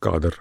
Кадр.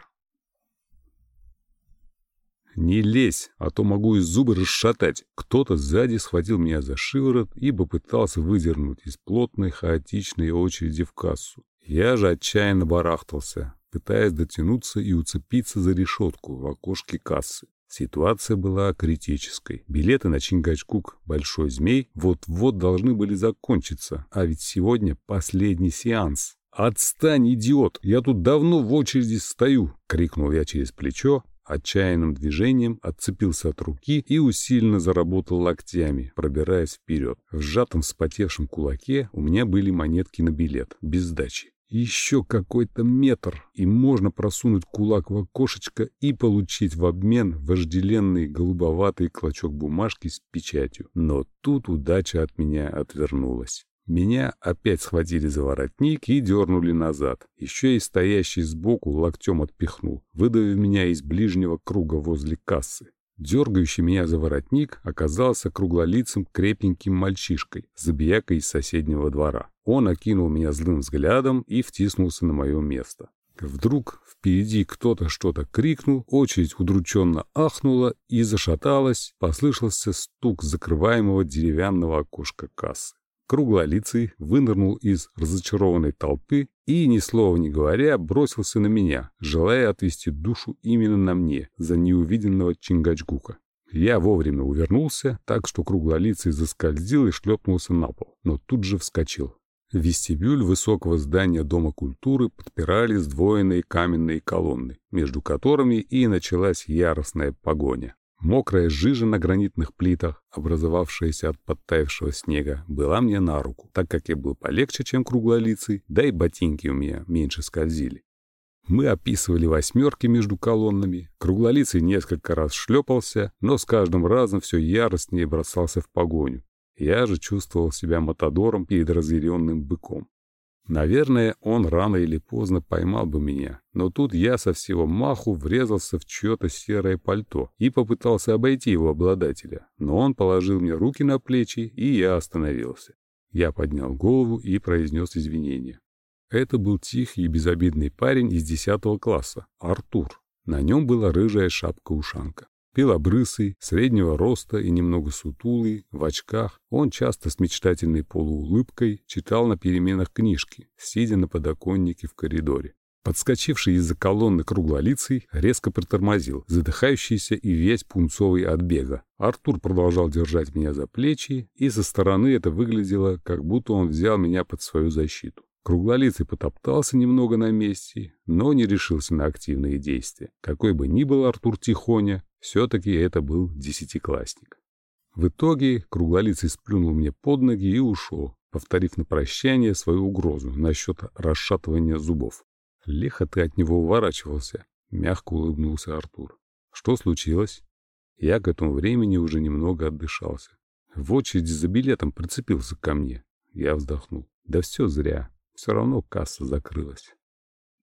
«Не лезь, а то могу из зубы расшатать». Кто-то сзади схватил меня за шиворот и попытался выдернуть из плотной хаотичной очереди в кассу. Я же отчаянно барахтался, пытаясь дотянуться и уцепиться за решетку в окошке кассы. Ситуация была критической. Билеты на Чингачгук «Большой змей» вот-вот должны были закончиться, а ведь сегодня последний сеанс. «Отстань, идиот! Я тут давно в очереди стою!» — крикнул я через плечо, Отчаянным движением отцепился от руки и усиленно заработал локтями, пробираясь вперед. В сжатом вспотевшем кулаке у меня были монетки на билет, без сдачи. Еще какой-то метр, и можно просунуть кулак в окошечко и получить в обмен вожделенный голубоватый клочок бумажки с печатью. Но тут удача от меня отвернулась. Меня опять схватили за воротник и дернули назад. Еще и стоящий сбоку локтем отпихнул, выдавив меня из ближнего круга возле кассы. Дергающий меня за воротник оказался круглолицым крепеньким мальчишкой, забиякой из соседнего двора. Он окинул меня злым взглядом и втиснулся на мое место. Вдруг впереди кто-то что-то крикнул, очередь удрученно ахнула и зашаталась, послышался стук закрываемого деревянного окошка кассы. Круглолицый вынырнул из разочарованной толпы и, ни слова не говоря, бросился на меня, желая отвести душу именно на мне, за неувиденного Чингачгука. Я вовремя увернулся, так что круглолицый заскользил и шлепнулся на пол, но тут же вскочил. Вестибюль высокого здания Дома культуры подпирали сдвоенные каменные колонны, между которыми и началась яростная погоня. Мокрая жижа на гранитных плитах, образовавшаяся от подтаявшего снега, была мне на руку, так как я был полегче, чем круглолицый, да и ботинки у меня меньше скользили. Мы описывали восьмерки между колоннами, круглолицый несколько раз шлепался, но с каждым разом все яростнее бросался в погоню. Я же чувствовал себя матадором перед разъяренным быком. Наверное, он рано или поздно поймал бы меня, но тут я со всего маху врезался в чье-то серое пальто и попытался обойти его обладателя, но он положил мне руки на плечи, и я остановился. Я поднял голову и произнес извинения. Это был тихий и безобидный парень из 10 класса, Артур. На нем была рыжая шапка-ушанка. Белобрысый, среднего роста и немного сутулый, в очках, он часто с мечтательной полуулыбкой читал на переменах книжки, сидя на подоконнике в коридоре. Подскочивший из-за колонны круглолицый резко притормозил, задыхающийся и весь пунцовый от бега. Артур продолжал держать меня за плечи, и со стороны это выглядело, как будто он взял меня под свою защиту. Круглолицый потоптался немного на месте, но не решился на активные действия. Какой бы ни был Артур Тихоня, все-таки это был десятиклассник. В итоге круглолицый сплюнул мне под ноги и ушел, повторив на прощание свою угрозу насчет расшатывания зубов. Лихо ты от него уворачивался, мягко улыбнулся Артур. Что случилось? Я к этому времени уже немного отдышался. В очереди за билетом прицепился ко мне. Я вздохнул. Да все зря. Все равно касса закрылась.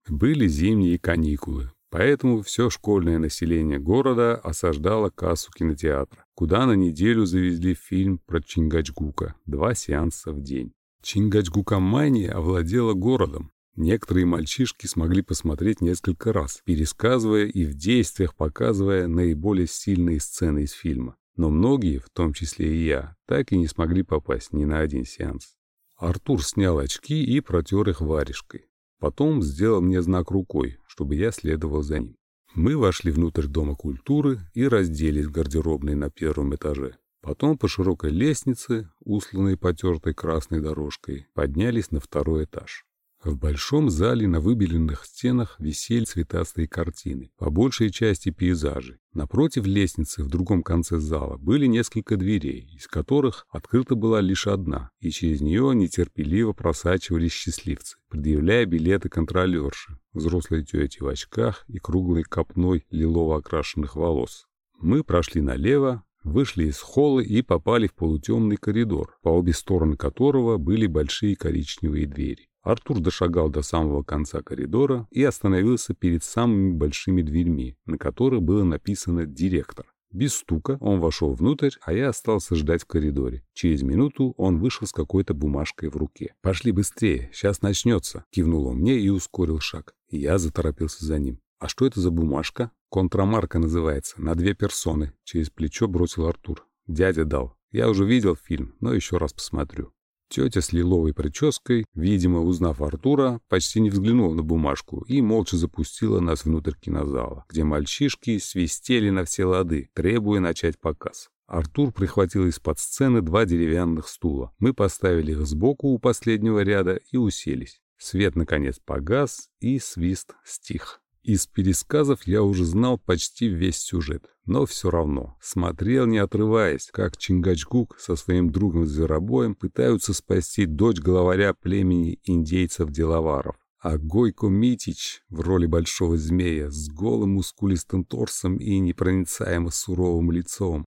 Были зимние каникулы. Поэтому все школьное население города осаждало кассу кинотеатра, куда на неделю завезли фильм про Чингачгука, два сеанса в день. Чингачгука-мания овладела городом. Некоторые мальчишки смогли посмотреть несколько раз, пересказывая и в действиях показывая наиболее сильные сцены из фильма. Но многие, в том числе и я, так и не смогли попасть ни на один сеанс. Артур снял очки и протер их варежкой. Потом сделал мне знак рукой, чтобы я следовал за ним. Мы вошли внутрь Дома культуры и разделись в гардеробной на первом этаже. Потом по широкой лестнице, усланной потертой красной дорожкой, поднялись на второй этаж. В большом зале на выбеленных стенах висели цветастые картины, по большей части пейзажи. Напротив лестницы в другом конце зала были несколько дверей, из которых открыта была лишь одна, и через нее нетерпеливо просачивались счастливцы, предъявляя билеты контролерши, взрослой тети в очках и круглой копной лилово окрашенных волос. Мы прошли налево, вышли из холла и попали в полутемный коридор, по обе стороны которого были большие коричневые двери. Артур дошагал до самого конца коридора и остановился перед самыми большими дверьми, на которых было написано «Директор». Без стука он вошел внутрь, а я остался ждать в коридоре. Через минуту он вышел с какой-то бумажкой в руке. «Пошли быстрее, сейчас начнется», — кивнул он мне и ускорил шаг. Я заторопился за ним. «А что это за бумажка?» «Контрамарка называется. На две персоны». Через плечо бросил Артур. «Дядя дал. Я уже видел фильм, но еще раз посмотрю». Тетя с лиловой прической, видимо, узнав Артура, почти не взглянула на бумажку и молча запустила нас внутрь кинозала, где мальчишки свистели на все лады, требуя начать показ. Артур прихватил из-под сцены два деревянных стула. Мы поставили их сбоку у последнего ряда и уселись. Свет, наконец, погас, и свист стих. Из пересказов я уже знал почти весь сюжет, но все равно смотрел, не отрываясь, как Чингачгук со своим другом-зверобоем пытаются спасти дочь главаря племени индейцев-деловаров. А Гойко Митич в роли большого змея с голым мускулистым торсом и непроницаемо суровым лицом.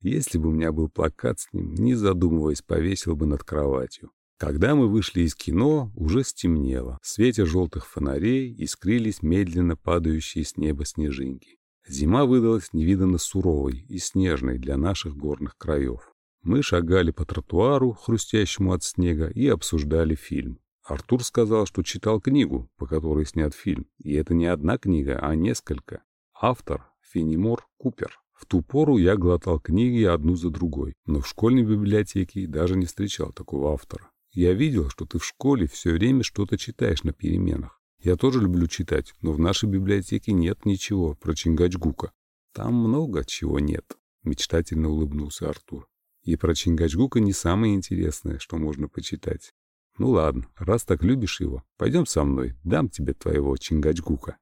Если бы у меня был плакат с ним, не задумываясь, повесил бы над кроватью. Когда мы вышли из кино, уже стемнело. В свете желтых фонарей искрились медленно падающие с неба снежинки. Зима выдалась невиданно суровой и снежной для наших горных краев. Мы шагали по тротуару, хрустящему от снега, и обсуждали фильм. Артур сказал, что читал книгу, по которой снят фильм. И это не одна книга, а несколько. Автор — Фенимор Купер. В ту пору я глотал книги одну за другой, но в школьной библиотеке даже не встречал такого автора. Я видел, что ты в школе все время что-то читаешь на переменах. Я тоже люблю читать, но в нашей библиотеке нет ничего про Чингачгука. Там много чего нет, мечтательно улыбнулся Артур. И про Чингачгука не самое интересное, что можно почитать. Ну ладно, раз так любишь его, пойдем со мной, дам тебе твоего Чингачгука.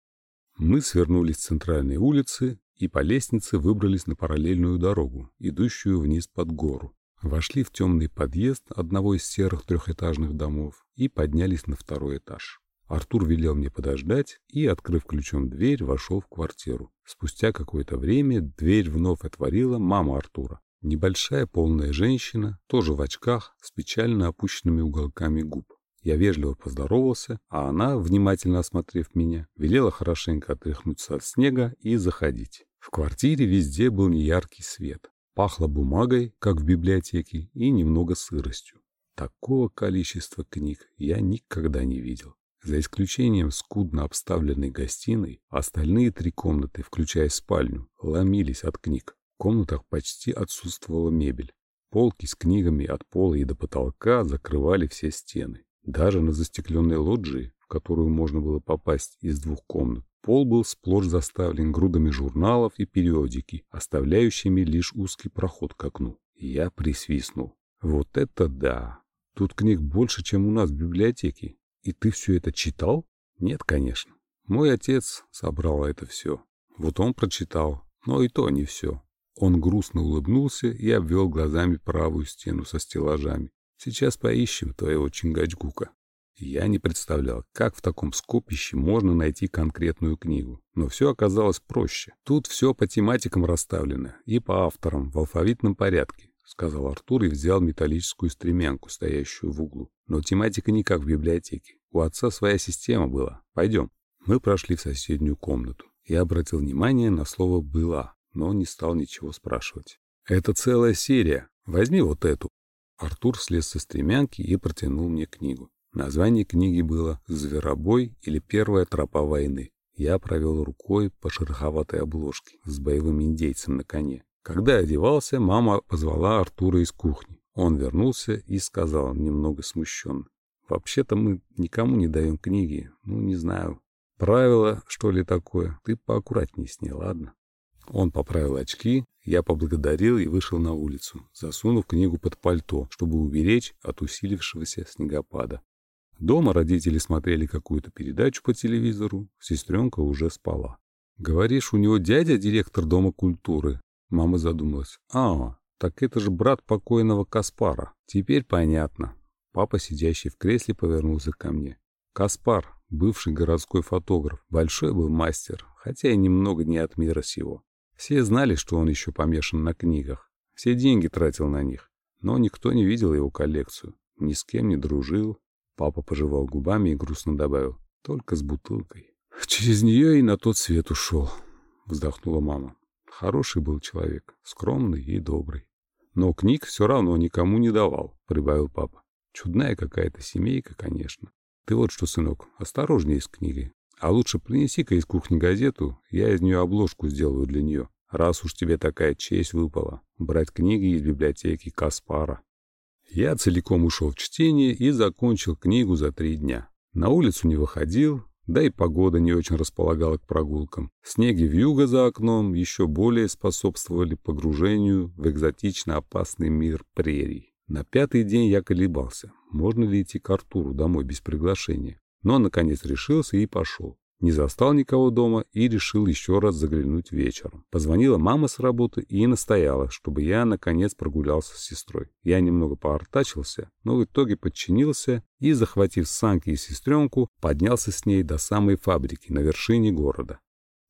Мы свернули с центральной улицы и по лестнице выбрались на параллельную дорогу, идущую вниз под гору. Вошли в темный подъезд одного из серых трехэтажных домов и поднялись на второй этаж. Артур велел мне подождать и, открыв ключом дверь, вошел в квартиру. Спустя какое-то время дверь вновь отворила мама Артура. Небольшая полная женщина, тоже в очках, с печально опущенными уголками губ. Я вежливо поздоровался, а она, внимательно осмотрев меня, велела хорошенько отряхнуться от снега и заходить. В квартире везде был неяркий свет. Пахло бумагой, как в библиотеке, и немного сыростью. Такого количества книг я никогда не видел. За исключением скудно обставленной гостиной, остальные три комнаты, включая спальню, ломились от книг. В комнатах почти отсутствовала мебель. Полки с книгами от пола и до потолка закрывали все стены. Даже на застекленной лоджии, в которую можно было попасть из двух комнат, Пол был сплошь заставлен грудами журналов и периодики, оставляющими лишь узкий проход к окну. Я присвистнул. Вот это да! Тут книг больше, чем у нас в библиотеке. И ты все это читал? Нет, конечно. Мой отец собрал это все. Вот он прочитал, но и то не все. Он грустно улыбнулся и обвел глазами правую стену со стеллажами. Сейчас поищем твоего Чингачгука. Я не представлял, как в таком скопище можно найти конкретную книгу. Но все оказалось проще. Тут все по тематикам расставлено и по авторам в алфавитном порядке, сказал Артур и взял металлическую стремянку, стоящую в углу. Но тематика не как в библиотеке. У отца своя система была. Пойдем. Мы прошли в соседнюю комнату. Я обратил внимание на слово «была», но не стал ничего спрашивать. «Это целая серия. Возьми вот эту». Артур слез со стремянки и протянул мне книгу. Название книги было «Зверобой» или «Первая тропа войны». Я провел рукой по шероховатой обложке с боевым индейцем на коне. Когда одевался, мама позвала Артура из кухни. Он вернулся и сказал, немного смущенно. «Вообще-то мы никому не даем книги. Ну, не знаю. Правило, что ли, такое? Ты поаккуратнее с ней, ладно?» Он поправил очки, я поблагодарил и вышел на улицу, засунув книгу под пальто, чтобы уберечь от усилившегося снегопада. Дома родители смотрели какую-то передачу по телевизору, сестренка уже спала. «Говоришь, у него дядя директор Дома культуры?» Мама задумалась. «А, так это же брат покойного Каспара. Теперь понятно». Папа, сидящий в кресле, повернулся ко мне. Каспар, бывший городской фотограф, большой был мастер, хотя и немного не от мира сего. Все знали, что он еще помешан на книгах. Все деньги тратил на них. Но никто не видел его коллекцию. Ни с кем не дружил, Папа пожевал губами и грустно добавил. Только с бутылкой. Через нее и на тот свет ушел, вздохнула мама. Хороший был человек, скромный и добрый. Но книг все равно никому не давал, прибавил папа. Чудная какая-то семейка, конечно. Ты вот что, сынок, осторожнее с книгой. А лучше принеси-ка из кухни газету, я из нее обложку сделаю для нее, раз уж тебе такая честь выпала, брать книги из библиотеки Каспара. Я целиком ушел в чтение и закончил книгу за три дня. На улицу не выходил, да и погода не очень располагала к прогулкам. Снеги вьюга за окном еще более способствовали погружению в экзотично опасный мир прерий. На пятый день я колебался, можно ли идти к Артуру домой без приглашения. Но, наконец, решился и пошел. Не застал никого дома и решил еще раз заглянуть вечером. Позвонила мама с работы и настояла, чтобы я, наконец, прогулялся с сестрой. Я немного поортачился, но в итоге подчинился и, захватив санки и сестренку, поднялся с ней до самой фабрики на вершине города.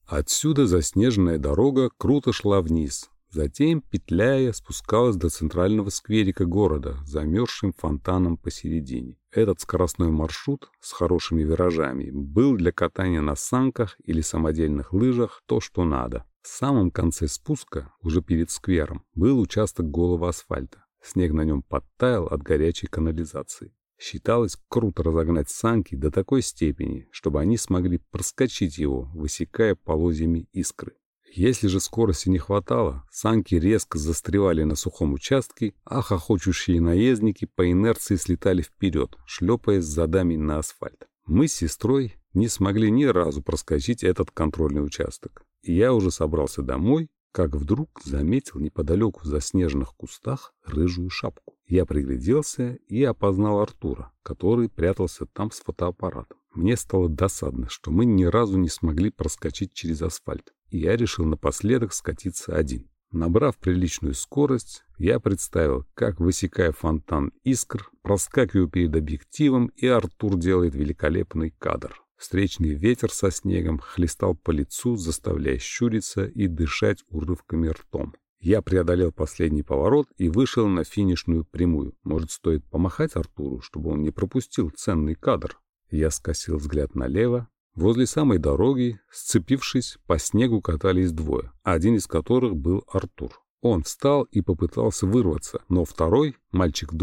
Отсюда заснеженная дорога круто шла вниз, Затем, петляя, спускалась до центрального скверика города, замерзшим фонтаном посередине. Этот скоростной маршрут с хорошими виражами был для катания на санках или самодельных лыжах то, что надо. В самом конце спуска, уже перед сквером, был участок голого асфальта. Снег на нем подтаял от горячей канализации. Считалось круто разогнать санки до такой степени, чтобы они смогли проскочить его, высекая полозьями искры. Если же скорости не хватало, санки резко застревали на сухом участке, а хохочущие наездники по инерции слетали вперед, шлепаясь задами на асфальт. Мы с сестрой не смогли ни разу проскочить этот контрольный участок. Я уже собрался домой, как вдруг заметил неподалеку в заснеженных кустах рыжую шапку. Я пригляделся и опознал Артура, который прятался там с фотоаппаратом. Мне стало досадно, что мы ни разу не смогли проскочить через асфальт я решил напоследок скатиться один. Набрав приличную скорость, я представил, как, высекая фонтан искр, проскакиваю перед объективом, и Артур делает великолепный кадр. Встречный ветер со снегом хлестал по лицу, заставляя щуриться и дышать урывками ртом. Я преодолел последний поворот и вышел на финишную прямую. Может, стоит помахать Артуру, чтобы он не пропустил ценный кадр? Я скосил взгляд налево, Возле самой дороги, сцепившись, по снегу катались двое, один из которых был Артур. Он встал и попытался вырваться, но второй, мальчик в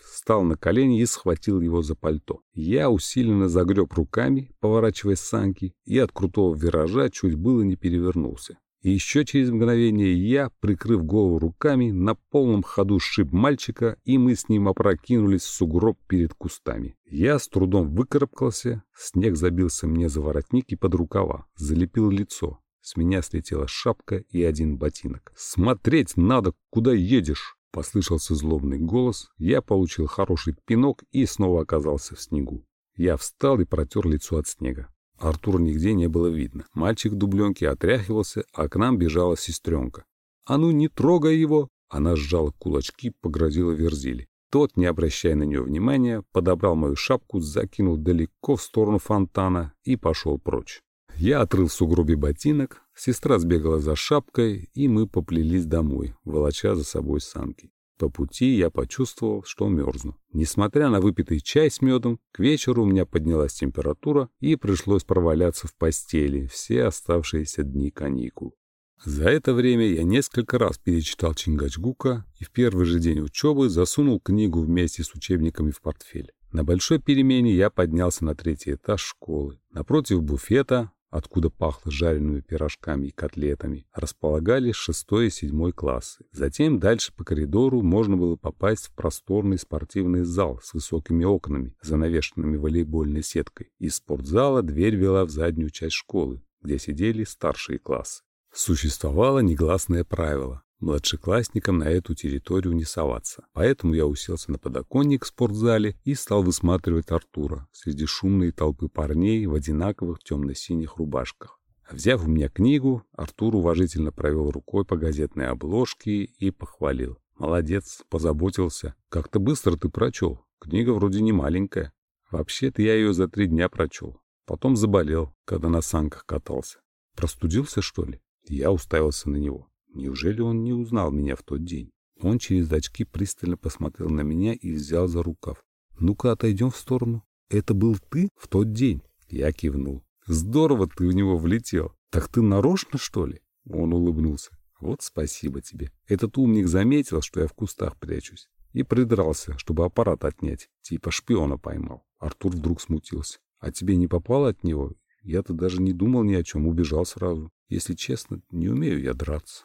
встал на колени и схватил его за пальто. Я усиленно загреб руками, поворачивая санки, и от крутого виража чуть было не перевернулся. И еще через мгновение я, прикрыв голову руками, на полном ходу сшиб мальчика, и мы с ним опрокинулись в сугроб перед кустами. Я с трудом выкарабкался, снег забился мне за воротник и под рукава, залепил лицо. С меня слетела шапка и один ботинок. «Смотреть надо, куда едешь!» Послышался злобный голос, я получил хороший пинок и снова оказался в снегу. Я встал и протер лицо от снега. Артура нигде не было видно. Мальчик в дубленке отряхивался, а к нам бежала сестренка. «А ну не трогай его!» Она сжала кулачки, погрозила Верзили. Тот, не обращая на нее внимания, подобрал мою шапку, закинул далеко в сторону фонтана и пошел прочь. Я отрыл в сугробе ботинок, сестра сбегала за шапкой, и мы поплелись домой, волоча за собой санки. По пути я почувствовал, что мерзну. Несмотря на выпитый чай с медом, к вечеру у меня поднялась температура и пришлось проваляться в постели все оставшиеся дни каникул. За это время я несколько раз перечитал Чингачгука и в первый же день учебы засунул книгу вместе с учебниками в портфель. На большой перемене я поднялся на третий этаж школы. Напротив буфета откуда пахло жареными пирожками и котлетами, располагались шестой и седьмой классы. Затем дальше по коридору можно было попасть в просторный спортивный зал с высокими окнами, занавешенными волейбольной сеткой. Из спортзала дверь вела в заднюю часть школы, где сидели старшие классы. Существовало негласное правило младшеклассникам на эту территорию не соваться. Поэтому я уселся на подоконник в спортзале и стал высматривать Артура среди шумной толпы парней в одинаковых темно-синих рубашках. Взяв у меня книгу, Артур уважительно провел рукой по газетной обложке и похвалил. «Молодец, позаботился. Как-то быстро ты прочел. Книга вроде не маленькая. Вообще-то я ее за три дня прочел. Потом заболел, когда на санках катался. Простудился, что ли?» Я уставился на него. Неужели он не узнал меня в тот день? Он через очки пристально посмотрел на меня и взял за рукав. «Ну-ка, отойдем в сторону. Это был ты в тот день?» Я кивнул. «Здорово ты в него влетел. Так ты нарочно, что ли?» Он улыбнулся. «Вот спасибо тебе. Этот умник заметил, что я в кустах прячусь, и придрался, чтобы аппарат отнять. Типа шпиона поймал». Артур вдруг смутился. «А тебе не попало от него? Я-то даже не думал ни о чем, убежал сразу. Если честно, не умею я драться.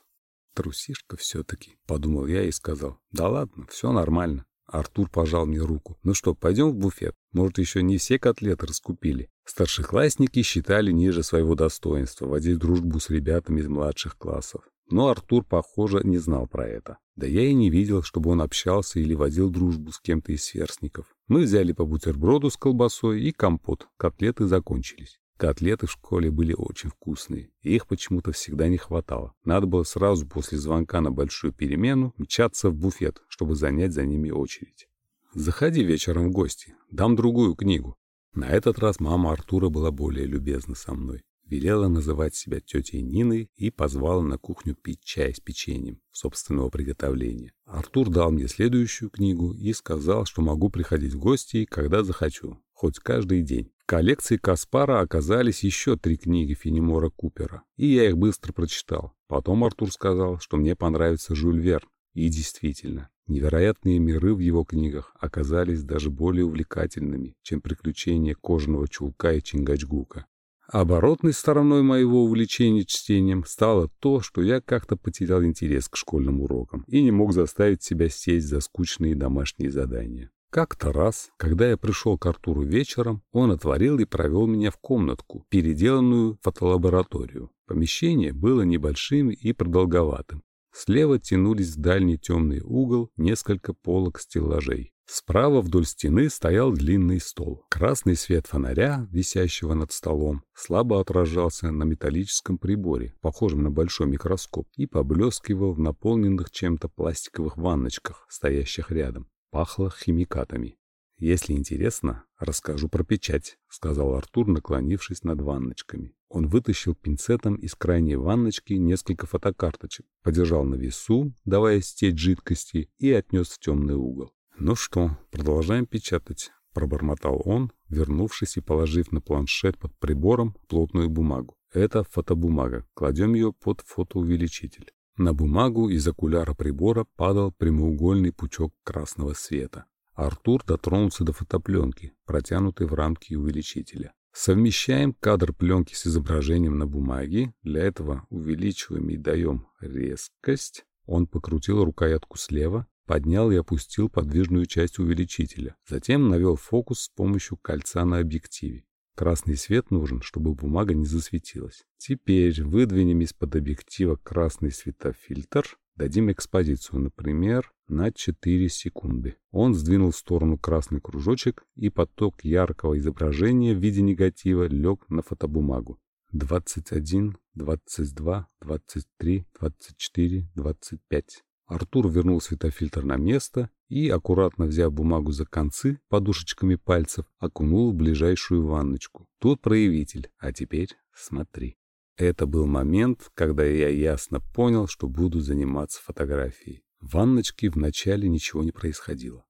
Трусишка все-таки, подумал я и сказал. Да ладно, все нормально. Артур пожал мне руку. «Ну что, пойдем в буфет? Может, еще не все котлеты раскупили?» Старшеклассники считали ниже своего достоинства водить дружбу с ребятами из младших классов. Но Артур, похоже, не знал про это. Да я и не видел, чтобы он общался или водил дружбу с кем-то из сверстников. Мы взяли по бутерброду с колбасой и компот. Котлеты закончились. Котлеты в школе были очень вкусные, и их почему-то всегда не хватало. Надо было сразу после звонка на большую перемену мчаться в буфет, чтобы занять за ними очередь. «Заходи вечером в гости, дам другую книгу». На этот раз мама Артура была более любезна со мной велела называть себя тетей Ниной и позвала на кухню пить чай с печеньем собственного приготовления. Артур дал мне следующую книгу и сказал, что могу приходить в гости, когда захочу, хоть каждый день. Коллекции Каспара оказались еще три книги Фенемора Купера, и я их быстро прочитал. Потом Артур сказал, что мне понравится Жюль Верн. И действительно, невероятные миры в его книгах оказались даже более увлекательными, чем приключения кожаного чулка и Чингачгука. Оборотной стороной моего увлечения чтением стало то, что я как-то потерял интерес к школьным урокам и не мог заставить себя сесть за скучные домашние задания. Как-то раз, когда я пришел к Артуру вечером, он отворил и провел меня в комнатку, переделанную фотолабораторию. Помещение было небольшим и продолговатым. Слева тянулись в дальний темный угол несколько полок стеллажей. Справа вдоль стены стоял длинный стол. Красный свет фонаря, висящего над столом, слабо отражался на металлическом приборе, похожем на большой микроскоп, и поблескивал в наполненных чем-то пластиковых ванночках, стоящих рядом. Пахло химикатами. «Если интересно, расскажу про печать», — сказал Артур, наклонившись над ванночками. Он вытащил пинцетом из крайней ванночки несколько фотокарточек, подержал на весу, давая стечь жидкости, и отнес в темный угол. «Ну что, продолжаем печатать», — пробормотал он, вернувшись и положив на планшет под прибором плотную бумагу. «Это фотобумага. Кладем ее под фотоувеличитель». На бумагу из окуляра прибора падал прямоугольный пучок красного света. Артур дотронулся до фотопленки, протянутой в рамке увеличителя. Совмещаем кадр пленки с изображением на бумаге. Для этого увеличиваем и даем резкость. Он покрутил рукоятку слева, Поднял и опустил подвижную часть увеличителя. Затем навел фокус с помощью кольца на объективе. Красный свет нужен, чтобы бумага не засветилась. Теперь выдвинем из-под объектива красный светофильтр. Дадим экспозицию, например, на 4 секунды. Он сдвинул в сторону красный кружочек, и поток яркого изображения в виде негатива лег на фотобумагу. 21, 22, 23, 24, 25. Артур вернул светофильтр на место и, аккуратно взяв бумагу за концы подушечками пальцев, окунул в ближайшую ванночку. Тут проявитель, а теперь смотри. Это был момент, когда я ясно понял, что буду заниматься фотографией. В ванночке вначале ничего не происходило.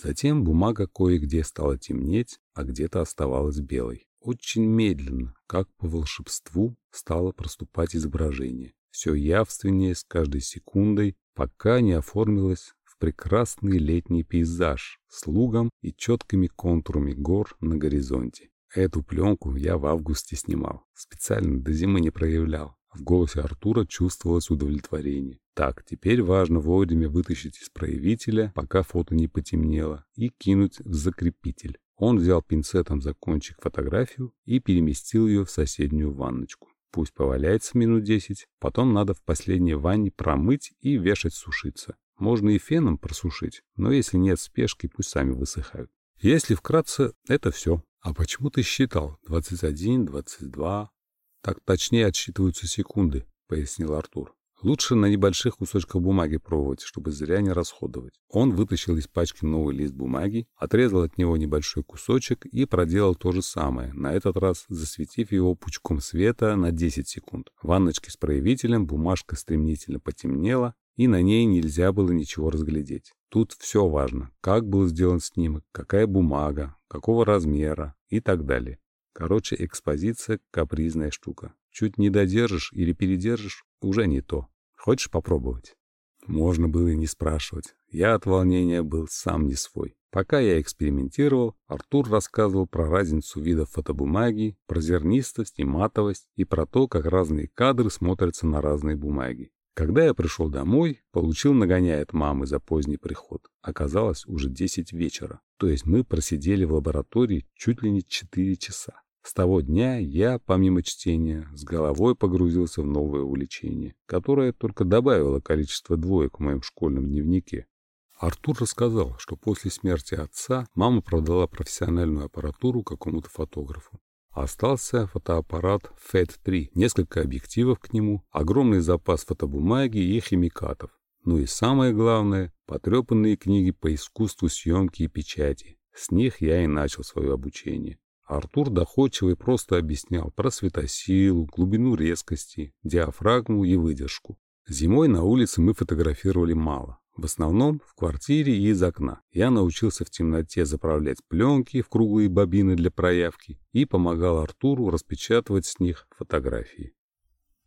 Затем бумага кое-где стала темнеть, а где-то оставалась белой. Очень медленно, как по волшебству, стало проступать изображение. Все явственнее с каждой секундой, пока не оформилась прекрасный летний пейзаж с лугом и четкими контурами гор на горизонте. Эту пленку я в августе снимал, специально до зимы не проявлял. В голосе Артура чувствовалось удовлетворение. Так, теперь важно вовремя вытащить из проявителя, пока фото не потемнело, и кинуть в закрепитель. Он взял пинцетом за кончик фотографию и переместил ее в соседнюю ванночку. Пусть поваляется минут десять, потом надо в последней ванне промыть и вешать сушиться. Можно и феном просушить, но если нет спешки, пусть сами высыхают. Если вкратце, это все. А почему ты считал? 21, 22. Так точнее отсчитываются секунды, пояснил Артур. Лучше на небольших кусочках бумаги пробовать, чтобы зря не расходовать. Он вытащил из пачки новый лист бумаги, отрезал от него небольшой кусочек и проделал то же самое, на этот раз засветив его пучком света на 10 секунд. В ванночке с проявителем бумажка стремительно потемнела, и на ней нельзя было ничего разглядеть. Тут все важно, как был сделан снимок, какая бумага, какого размера и так далее. Короче, экспозиция — капризная штука. Чуть не додержишь или передержишь, уже не то. Хочешь попробовать? Можно было и не спрашивать. Я от волнения был сам не свой. Пока я экспериментировал, Артур рассказывал про разницу видов фотобумаги, про зернистость и матовость и про то, как разные кадры смотрятся на разные бумаги. Когда я пришел домой, получил нагоняя от мамы за поздний приход. Оказалось уже 10 вечера, то есть мы просидели в лаборатории чуть ли не 4 часа. С того дня я, помимо чтения, с головой погрузился в новое увлечение, которое только добавило количество двоек в моем школьном дневнике. Артур рассказал, что после смерти отца мама продала профессиональную аппаратуру какому-то фотографу. Остался фотоаппарат FED-3, несколько объективов к нему, огромный запас фотобумаги и химикатов. Ну и самое главное, потрепанные книги по искусству съемки и печати. С них я и начал свое обучение. Артур доходчиво и просто объяснял про светосилу, глубину резкости, диафрагму и выдержку. Зимой на улице мы фотографировали мало. В основном в квартире и из окна. Я научился в темноте заправлять пленки в круглые бобины для проявки и помогал Артуру распечатывать с них фотографии.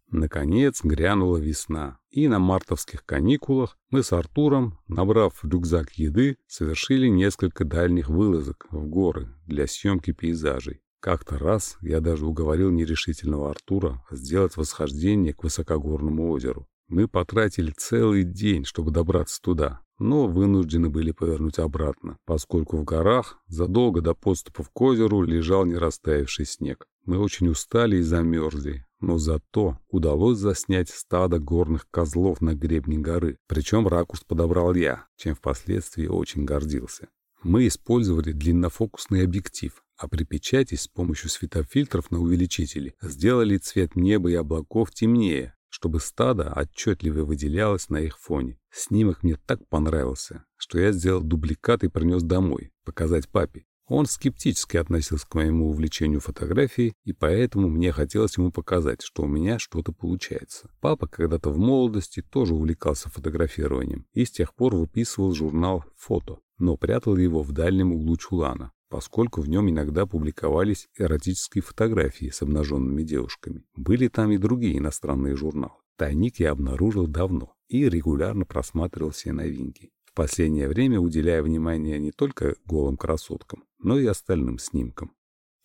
Наконец грянула весна, и на мартовских каникулах мы с Артуром, набрав в рюкзак еды, совершили несколько дальних вылазок в горы для съемки пейзажей. Как-то раз я даже уговорил нерешительного Артура сделать восхождение к высокогорному озеру. Мы потратили целый день, чтобы добраться туда, но вынуждены были повернуть обратно, поскольку в горах задолго до подступов к озеру лежал не растаявший снег. Мы очень устали и замерзли, но зато удалось заснять стадо горных козлов на гребне горы, причем ракурс подобрал я, чем впоследствии очень гордился. Мы использовали длиннофокусный объектив, а при печати с помощью светофильтров на увеличителе сделали цвет неба и облаков темнее, чтобы стадо отчетливо выделялось на их фоне. Снимок мне так понравился, что я сделал дубликат и принес домой, показать папе. Он скептически относился к моему увлечению фотографией, и поэтому мне хотелось ему показать, что у меня что-то получается. Папа когда-то в молодости тоже увлекался фотографированием и с тех пор выписывал журнал «Фото», но прятал его в дальнем углу чулана, поскольку в нем иногда публиковались эротические фотографии с обнаженными девушками. Были там и другие иностранные журналы. Тайник я обнаружил давно и регулярно просматривал все новинки в последнее время уделяя внимание не только голым красоткам, но и остальным снимкам.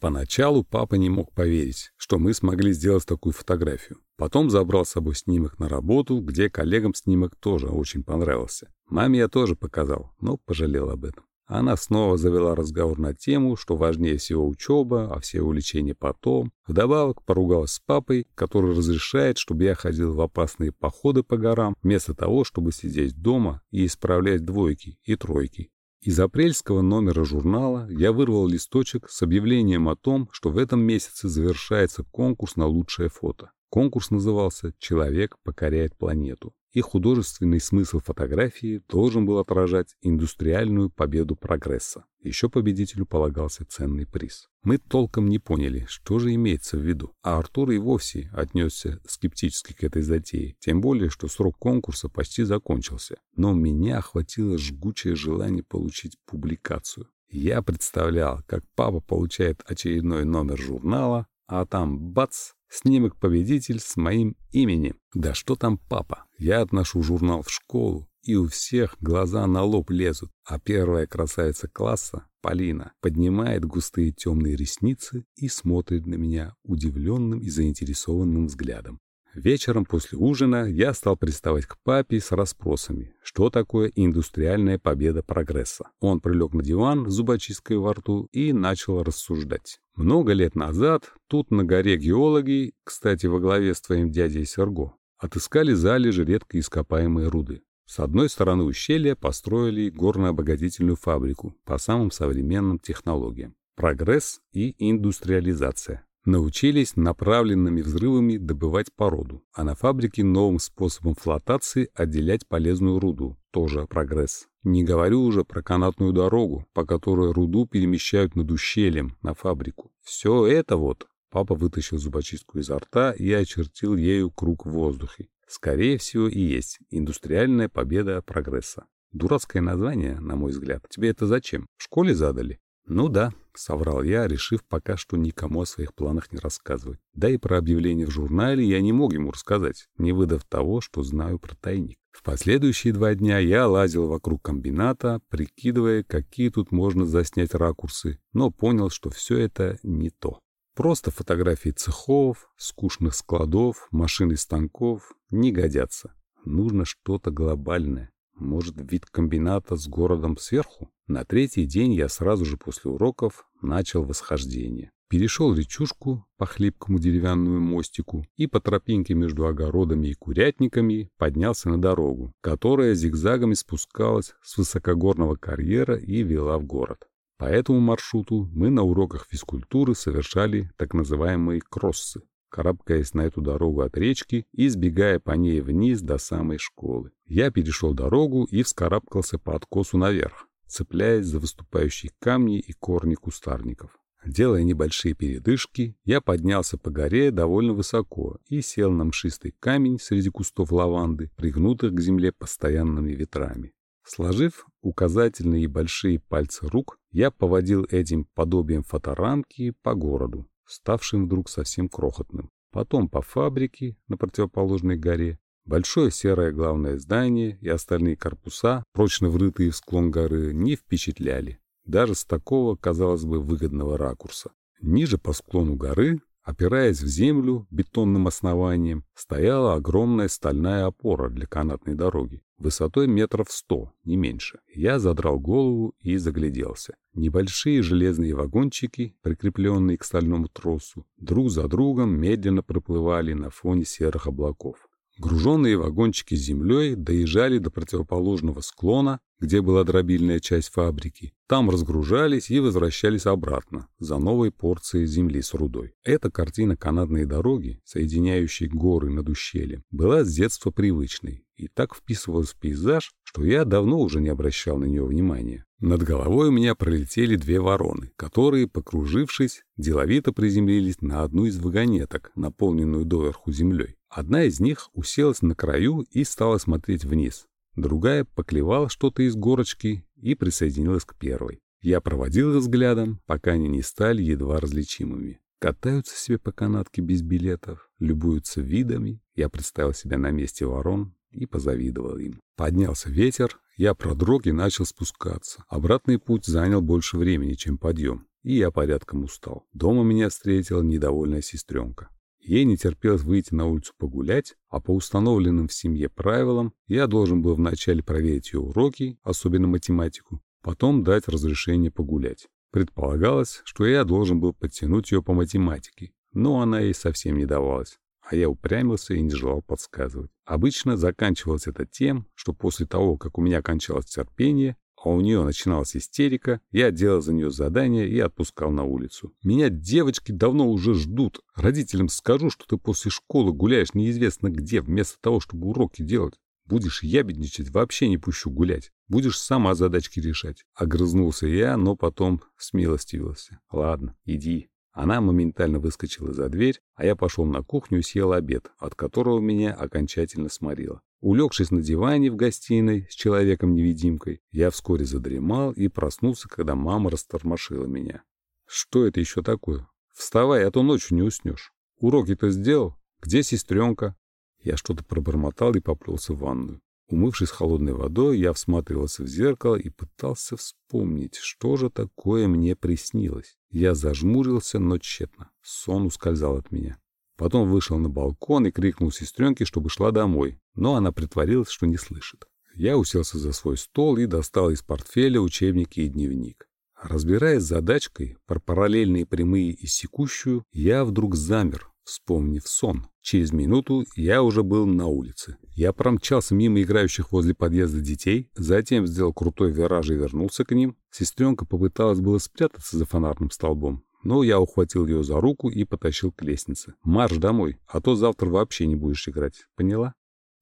Поначалу папа не мог поверить, что мы смогли сделать такую фотографию. Потом забрал с собой снимок на работу, где коллегам снимок тоже очень понравился. Маме я тоже показал, но пожалел об этом. Она снова завела разговор на тему, что важнее всего учеба, а все увлечения потом. Вдобавок поругалась с папой, который разрешает, чтобы я ходил в опасные походы по горам, вместо того, чтобы сидеть дома и исправлять двойки и тройки. Из апрельского номера журнала я вырвал листочек с объявлением о том, что в этом месяце завершается конкурс на лучшее фото. Конкурс назывался «Человек покоряет планету» и художественный смысл фотографии должен был отражать индустриальную победу прогресса. Еще победителю полагался ценный приз. Мы толком не поняли, что же имеется в виду, а Артур и вовсе отнесся скептически к этой затее, тем более, что срок конкурса почти закончился. Но меня охватило жгучее желание получить публикацию. Я представлял, как папа получает очередной номер журнала, а там бац, Снимок победитель с моим именем. Да что там папа? Я отношу журнал в школу, и у всех глаза на лоб лезут, а первая красавица класса, Полина, поднимает густые темные ресницы и смотрит на меня удивленным и заинтересованным взглядом. Вечером после ужина я стал приставать к папе с расспросами, что такое индустриальная победа прогресса. Он прилег на диван с зубочисткой во рту и начал рассуждать. Много лет назад тут на горе геологи, кстати, во главе с твоим дядей Серго, отыскали залежи редко ископаемой руды. С одной стороны ущелья построили горно-обогатительную фабрику по самым современным технологиям. Прогресс и индустриализация. Научились направленными взрывами добывать породу, а на фабрике новым способом флотации отделять полезную руду, тоже прогресс. Не говорю уже про канатную дорогу, по которой руду перемещают над ущельем на фабрику. Все это вот Папа вытащил зубочистку изо рта и очертил ею круг в воздухе. Скорее всего и есть индустриальная победа прогресса. Дурацкое название, на мой взгляд. Тебе это зачем? В школе задали? Ну да, соврал я, решив пока что никому о своих планах не рассказывать. Да и про объявление в журнале я не мог ему рассказать, не выдав того, что знаю про тайник. В последующие два дня я лазил вокруг комбината, прикидывая, какие тут можно заснять ракурсы, но понял, что все это не то. Просто фотографии цехов, скучных складов, машин и станков не годятся. Нужно что-то глобальное. Может, вид комбината с городом сверху? На третий день я сразу же после уроков начал восхождение. Перешел речушку по хлипкому деревянному мостику и по тропинке между огородами и курятниками поднялся на дорогу, которая зигзагами спускалась с высокогорного карьера и вела в город. По этому маршруту мы на уроках физкультуры совершали так называемые кроссы, карабкаясь на эту дорогу от речки и сбегая по ней вниз до самой школы. Я перешел дорогу и вскарабкался по откосу наверх, цепляясь за выступающие камни и корни кустарников. Делая небольшие передышки, я поднялся по горе довольно высоко и сел на мшистый камень среди кустов лаванды, пригнутых к земле постоянными ветрами. Сложив указательные и большие пальцы рук, я поводил этим подобием фоторамки по городу, ставшим вдруг совсем крохотным. Потом по фабрике на противоположной горе. Большое серое главное здание и остальные корпуса, прочно врытые в склон горы, не впечатляли. Даже с такого, казалось бы, выгодного ракурса. Ниже по склону горы Опираясь в землю бетонным основанием, стояла огромная стальная опора для канатной дороги, высотой метров сто, не меньше. Я задрал голову и загляделся. Небольшие железные вагончики, прикрепленные к стальному тросу, друг за другом медленно проплывали на фоне серых облаков. Груженные вагончики с землей доезжали до противоположного склона, где была дробильная часть фабрики. Там разгружались и возвращались обратно за новой порцией земли с рудой. Эта картина канатной дороги, соединяющей горы над ущельем, была с детства привычной и так вписывалась в пейзаж, что я давно уже не обращал на нее внимания. Над головой у меня пролетели две вороны, которые, покружившись, деловито приземлились на одну из вагонеток, наполненную доверху землей. Одна из них уселась на краю и стала смотреть вниз. Другая поклевала что-то из горочки и присоединилась к первой. Я проводил их взглядом, пока они не стали едва различимыми. Катаются себе по канатке без билетов, любуются видами. Я представил себя на месте ворон и позавидовал им. Поднялся ветер, я продрог и начал спускаться. Обратный путь занял больше времени, чем подъем, и я порядком устал. Дома меня встретила недовольная сестренка. Ей не терпелось выйти на улицу погулять, а по установленным в семье правилам я должен был вначале проверить ее уроки, особенно математику, потом дать разрешение погулять. Предполагалось, что я должен был подтянуть ее по математике, но она ей совсем не давалась, а я упрямился и не желал подсказывать. Обычно заканчивалось это тем, что после того, как у меня кончалось терпение, а у нее начиналась истерика, я делал за нее задание и отпускал на улицу. Меня девочки давно уже ждут. Родителям скажу, что ты после школы гуляешь неизвестно где, вместо того, чтобы уроки делать. Будешь ябедничать, вообще не пущу гулять. Будешь сама задачки решать. Огрызнулся я, но потом смилостивился. Ладно, иди. Она моментально выскочила за дверь, а я пошел на кухню и съел обед, от которого меня окончательно сморило. Улегшись на диване в гостиной с человеком-невидимкой, я вскоре задремал и проснулся, когда мама растормошила меня. «Что это еще такое? Вставай, а то ночью не уснешь. Уроки-то сделал? Где сестренка?» Я что-то пробормотал и поплелся в ванную. Умывшись холодной водой, я всматривался в зеркало и пытался вспомнить, что же такое мне приснилось. Я зажмурился, но тщетно. Сон ускользал от меня. Потом вышел на балкон и крикнул сестренке, чтобы шла домой, но она притворилась, что не слышит. Я уселся за свой стол и достал из портфеля учебники и дневник. Разбираясь задачкой про параллельные прямые и секущую, я вдруг замер, вспомнив сон. Через минуту я уже был на улице. Я промчался мимо играющих возле подъезда детей, затем сделал крутой вираж и вернулся к ним. Сестренка попыталась было спрятаться за фонарным столбом, но я ухватил ее за руку и потащил к лестнице. «Марш домой, а то завтра вообще не будешь играть. Поняла?»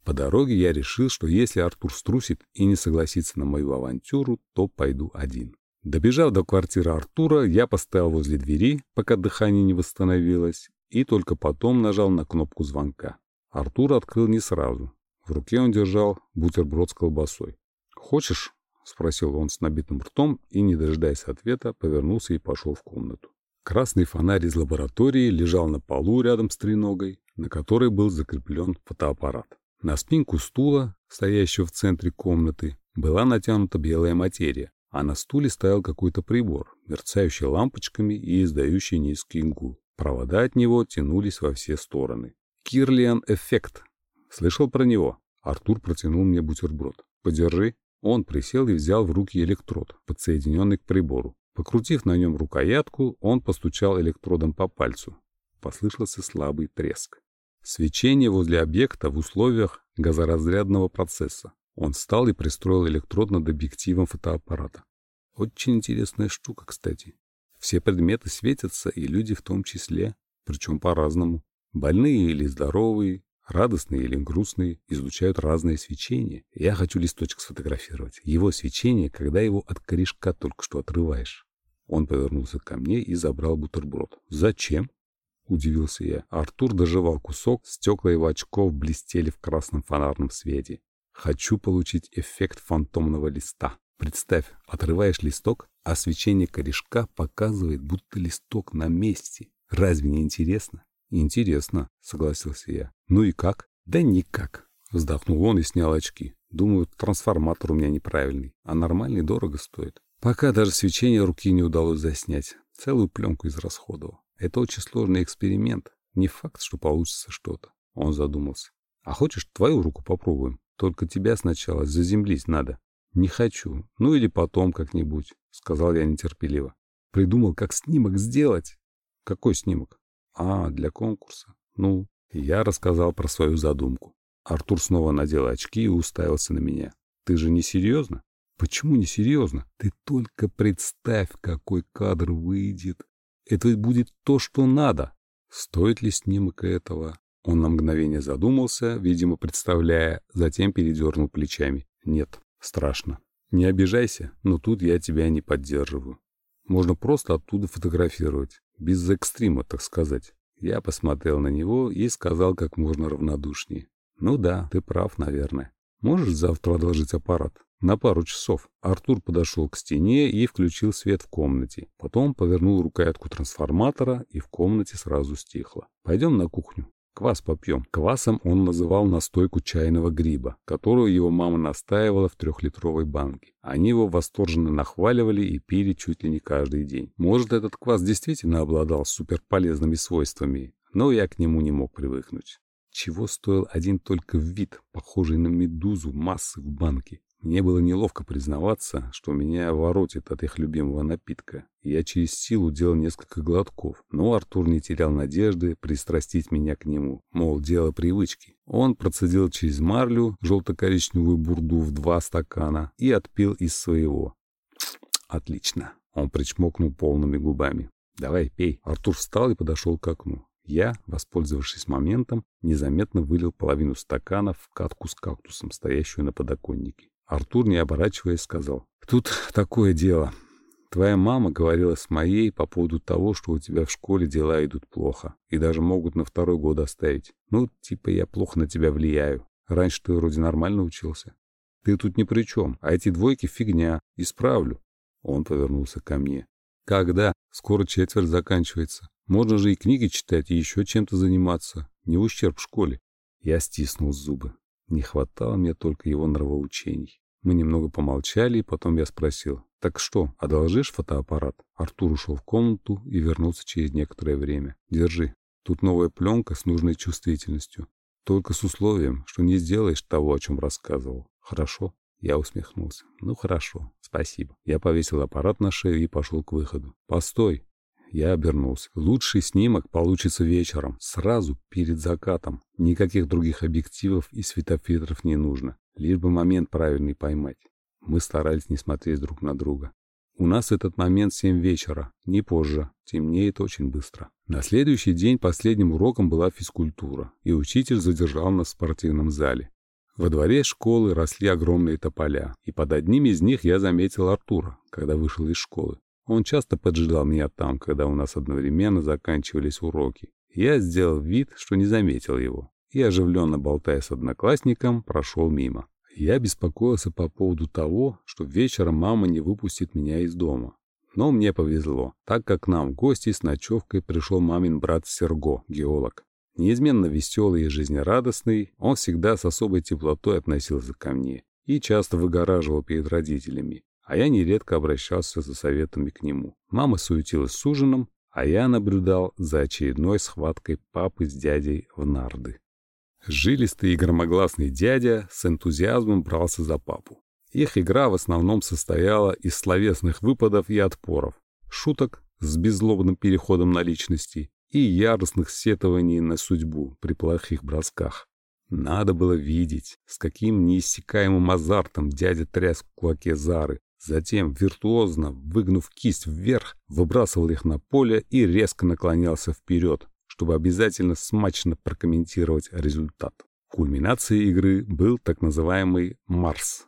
По дороге я решил, что если Артур струсит и не согласится на мою авантюру, то пойду один. Добежав до квартиры Артура, я поставил возле двери, пока дыхание не восстановилось, и только потом нажал на кнопку звонка. Артур открыл не сразу. В руке он держал бутерброд с колбасой. «Хочешь?» —— спросил он с набитым ртом и, не дожидаясь ответа, повернулся и пошел в комнату. Красный фонарь из лаборатории лежал на полу рядом с треногой, на которой был закреплен фотоаппарат. На спинку стула, стоящего в центре комнаты, была натянута белая материя, а на стуле стоял какой-то прибор, мерцающий лампочками и издающий низкий гул. Провода от него тянулись во все стороны. Кирлиан эффект. Слышал про него? Артур протянул мне бутерброд. Подержи. Он присел и взял в руки электрод, подсоединенный к прибору. Покрутив на нем рукоятку, он постучал электродом по пальцу. Послышался слабый треск. Свечение возле объекта в условиях газоразрядного процесса. Он встал и пристроил электрод над объективом фотоаппарата. Очень интересная штука, кстати. Все предметы светятся, и люди в том числе, причем по-разному. Больные или здоровые, радостные или грустные, излучают разное свечение. Я хочу листочек сфотографировать. Его свечение, когда его от корешка только что отрываешь. Он повернулся ко мне и забрал бутерброд. «Зачем?» — удивился я. Артур доживал кусок, стекла его очков блестели в красном фонарном свете. «Хочу получить эффект фантомного листа. Представь, отрываешь листок, а свечение корешка показывает, будто листок на месте. Разве не интересно?» «Интересно», — согласился я. «Ну и как?» «Да никак», — вздохнул он и снял очки. «Думаю, трансформатор у меня неправильный, а нормальный дорого стоит. Пока даже свечение руки не удалось заснять. Целую пленку израсходовал. Это очень сложный эксперимент. Не факт, что получится что-то. Он задумался. А хочешь, твою руку попробуем? Только тебя сначала заземлить надо. Не хочу. Ну или потом как-нибудь, сказал я нетерпеливо. Придумал, как снимок сделать. Какой снимок? А, для конкурса. Ну, я рассказал про свою задумку. Артур снова надел очки и уставился на меня. Ты же не серьезно? Почему не серьезно? Ты только представь, какой кадр выйдет. Это будет то, что надо. Стоит ли снимок этого? Он на мгновение задумался, видимо, представляя, затем передернул плечами. Нет, страшно. Не обижайся, но тут я тебя не поддерживаю. Можно просто оттуда фотографировать, без экстрима, так сказать. Я посмотрел на него и сказал как можно равнодушнее. Ну да, ты прав, наверное. Можешь завтра одолжить аппарат? На пару часов. Артур подошел к стене и включил свет в комнате. Потом повернул рукоятку трансформатора, и в комнате сразу стихло. «Пойдем на кухню. Квас попьем». Квасом он называл настойку чайного гриба, которую его мама настаивала в трехлитровой банке. Они его восторженно нахваливали и пили чуть ли не каждый день. Может, этот квас действительно обладал суперполезными свойствами, но я к нему не мог привыкнуть. Чего стоил один только вид, похожий на медузу массы в банке. Мне было неловко признаваться, что меня воротит от их любимого напитка. Я через силу делал несколько глотков, но Артур не терял надежды пристрастить меня к нему. Мол, дело привычки. Он процедил через марлю желто-коричневую бурду в два стакана и отпил из своего. Отлично. Он причмокнул полными губами. «Давай, пей». Артур встал и подошел к окну. Я, воспользовавшись моментом, незаметно вылил половину стакана в катку с кактусом, стоящую на подоконнике. Артур, не оборачиваясь, сказал. «Тут такое дело. Твоя мама говорила с моей по поводу того, что у тебя в школе дела идут плохо, и даже могут на второй год оставить. Ну, типа я плохо на тебя влияю. Раньше ты вроде нормально учился. Ты тут ни при чем, а эти двойки фигня. Исправлю». Он повернулся ко мне. «Когда? Скоро четверть заканчивается. Можно же и книги читать, и еще чем-то заниматься. Не в ущерб школе». Я стиснул зубы. Не хватало мне только его нравоучений. Мы немного помолчали, и потом я спросил, «Так что, одолжишь фотоаппарат?» Артур ушел в комнату и вернулся через некоторое время. «Держи. Тут новая пленка с нужной чувствительностью. Только с условием, что не сделаешь того, о чем рассказывал. Хорошо?» Я усмехнулся. «Ну хорошо, спасибо». Я повесил аппарат на шею и пошел к выходу. «Постой!» Я обернулся. Лучший снимок получится вечером, сразу перед закатом. Никаких других объективов и светофильтров не нужно. Лишь бы момент правильный поймать. Мы старались не смотреть друг на друга. У нас этот момент 7 вечера, не позже. Темнеет очень быстро. На следующий день последним уроком была физкультура, и учитель задержал нас в спортивном зале. Во дворе школы росли огромные тополя, и под одним из них я заметил Артура, когда вышел из школы. Он часто поджидал меня там, когда у нас одновременно заканчивались уроки. Я сделал вид, что не заметил его, и, оживленно болтая с одноклассником, прошел мимо. Я беспокоился по поводу того, что вечером мама не выпустит меня из дома. Но мне повезло, так как к нам в гости с ночевкой пришел мамин брат Серго, геолог. Неизменно веселый и жизнерадостный, он всегда с особой теплотой относился ко мне и часто выгораживал перед родителями, а я нередко обращался за советами к нему. Мама суетилась с ужином, а я наблюдал за очередной схваткой папы с дядей в нарды. Жилистый и громогласный дядя с энтузиазмом брался за папу. Их игра в основном состояла из словесных выпадов и отпоров, шуток с беззлобным переходом на личности и яростных сетований на судьбу при плохих бросках. Надо было видеть, с каким неиссякаемым азартом дядя тряс в кулаке Зары, затем, виртуозно выгнув кисть вверх, выбрасывал их на поле и резко наклонялся вперед, чтобы обязательно смачно прокомментировать результат. Кульминацией игры был так называемый «Марс»,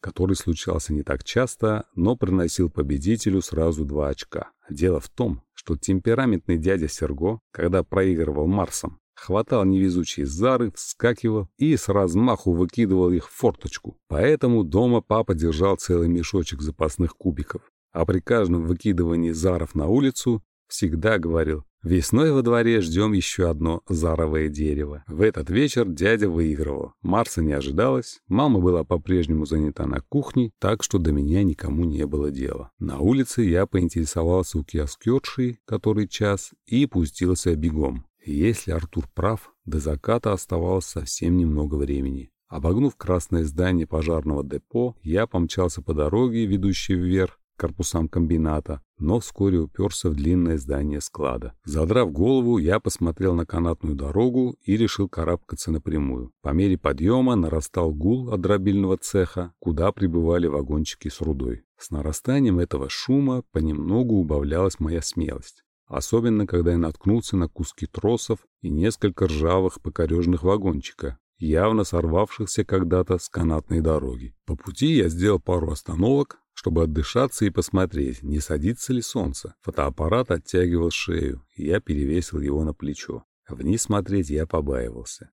который случался не так часто, но приносил победителю сразу два очка. Дело в том, что темпераментный дядя Серго, когда проигрывал Марсом, хватал невезучие зары, вскакивал и с размаху выкидывал их в форточку. Поэтому дома папа держал целый мешочек запасных кубиков. А при каждом выкидывании заров на улицу всегда говорил Весной во дворе ждем еще одно заровое дерево. В этот вечер дядя выигрывал. Марса не ожидалось, мама была по-прежнему занята на кухне, так что до меня никому не было дела. На улице я поинтересовался у киоскерши, который час, и пустился бегом. Если Артур прав, до заката оставалось совсем немного времени. Обогнув красное здание пожарного депо, я помчался по дороге, ведущей вверх, корпусам комбината, но вскоре уперся в длинное здание склада. Задрав голову, я посмотрел на канатную дорогу и решил карабкаться напрямую. По мере подъема нарастал гул от дробильного цеха, куда прибывали вагончики с рудой. С нарастанием этого шума понемногу убавлялась моя смелость. Особенно, когда я наткнулся на куски тросов и несколько ржавых покорежных вагончика, явно сорвавшихся когда-то с канатной дороги. По пути я сделал пару остановок, чтобы отдышаться и посмотреть, не садится ли солнце. Фотоаппарат оттягивал шею, и я перевесил его на плечо. Вниз смотреть я побаивался.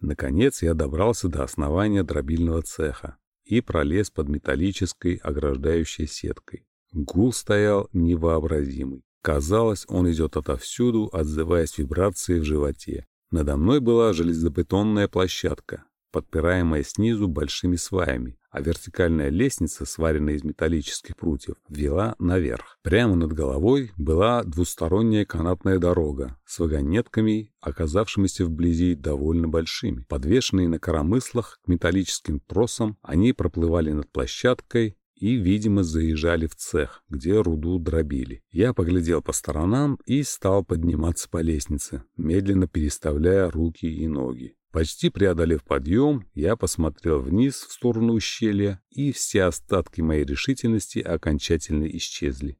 Наконец я добрался до основания дробильного цеха и пролез под металлической ограждающей сеткой. Гул стоял невообразимый. Казалось, он идет отовсюду, отзываясь вибрацией в животе. Надо мной была железобетонная площадка, подпираемая снизу большими сваями, а вертикальная лестница, сваренная из металлических прутьев, вела наверх. Прямо над головой была двусторонняя канатная дорога с вагонетками, оказавшимися вблизи довольно большими. Подвешенные на коромыслах к металлическим тросам, они проплывали над площадкой, и, видимо, заезжали в цех, где руду дробили. Я поглядел по сторонам и стал подниматься по лестнице, медленно переставляя руки и ноги. Почти преодолев подъем, я посмотрел вниз в сторону ущелья, и все остатки моей решительности окончательно исчезли.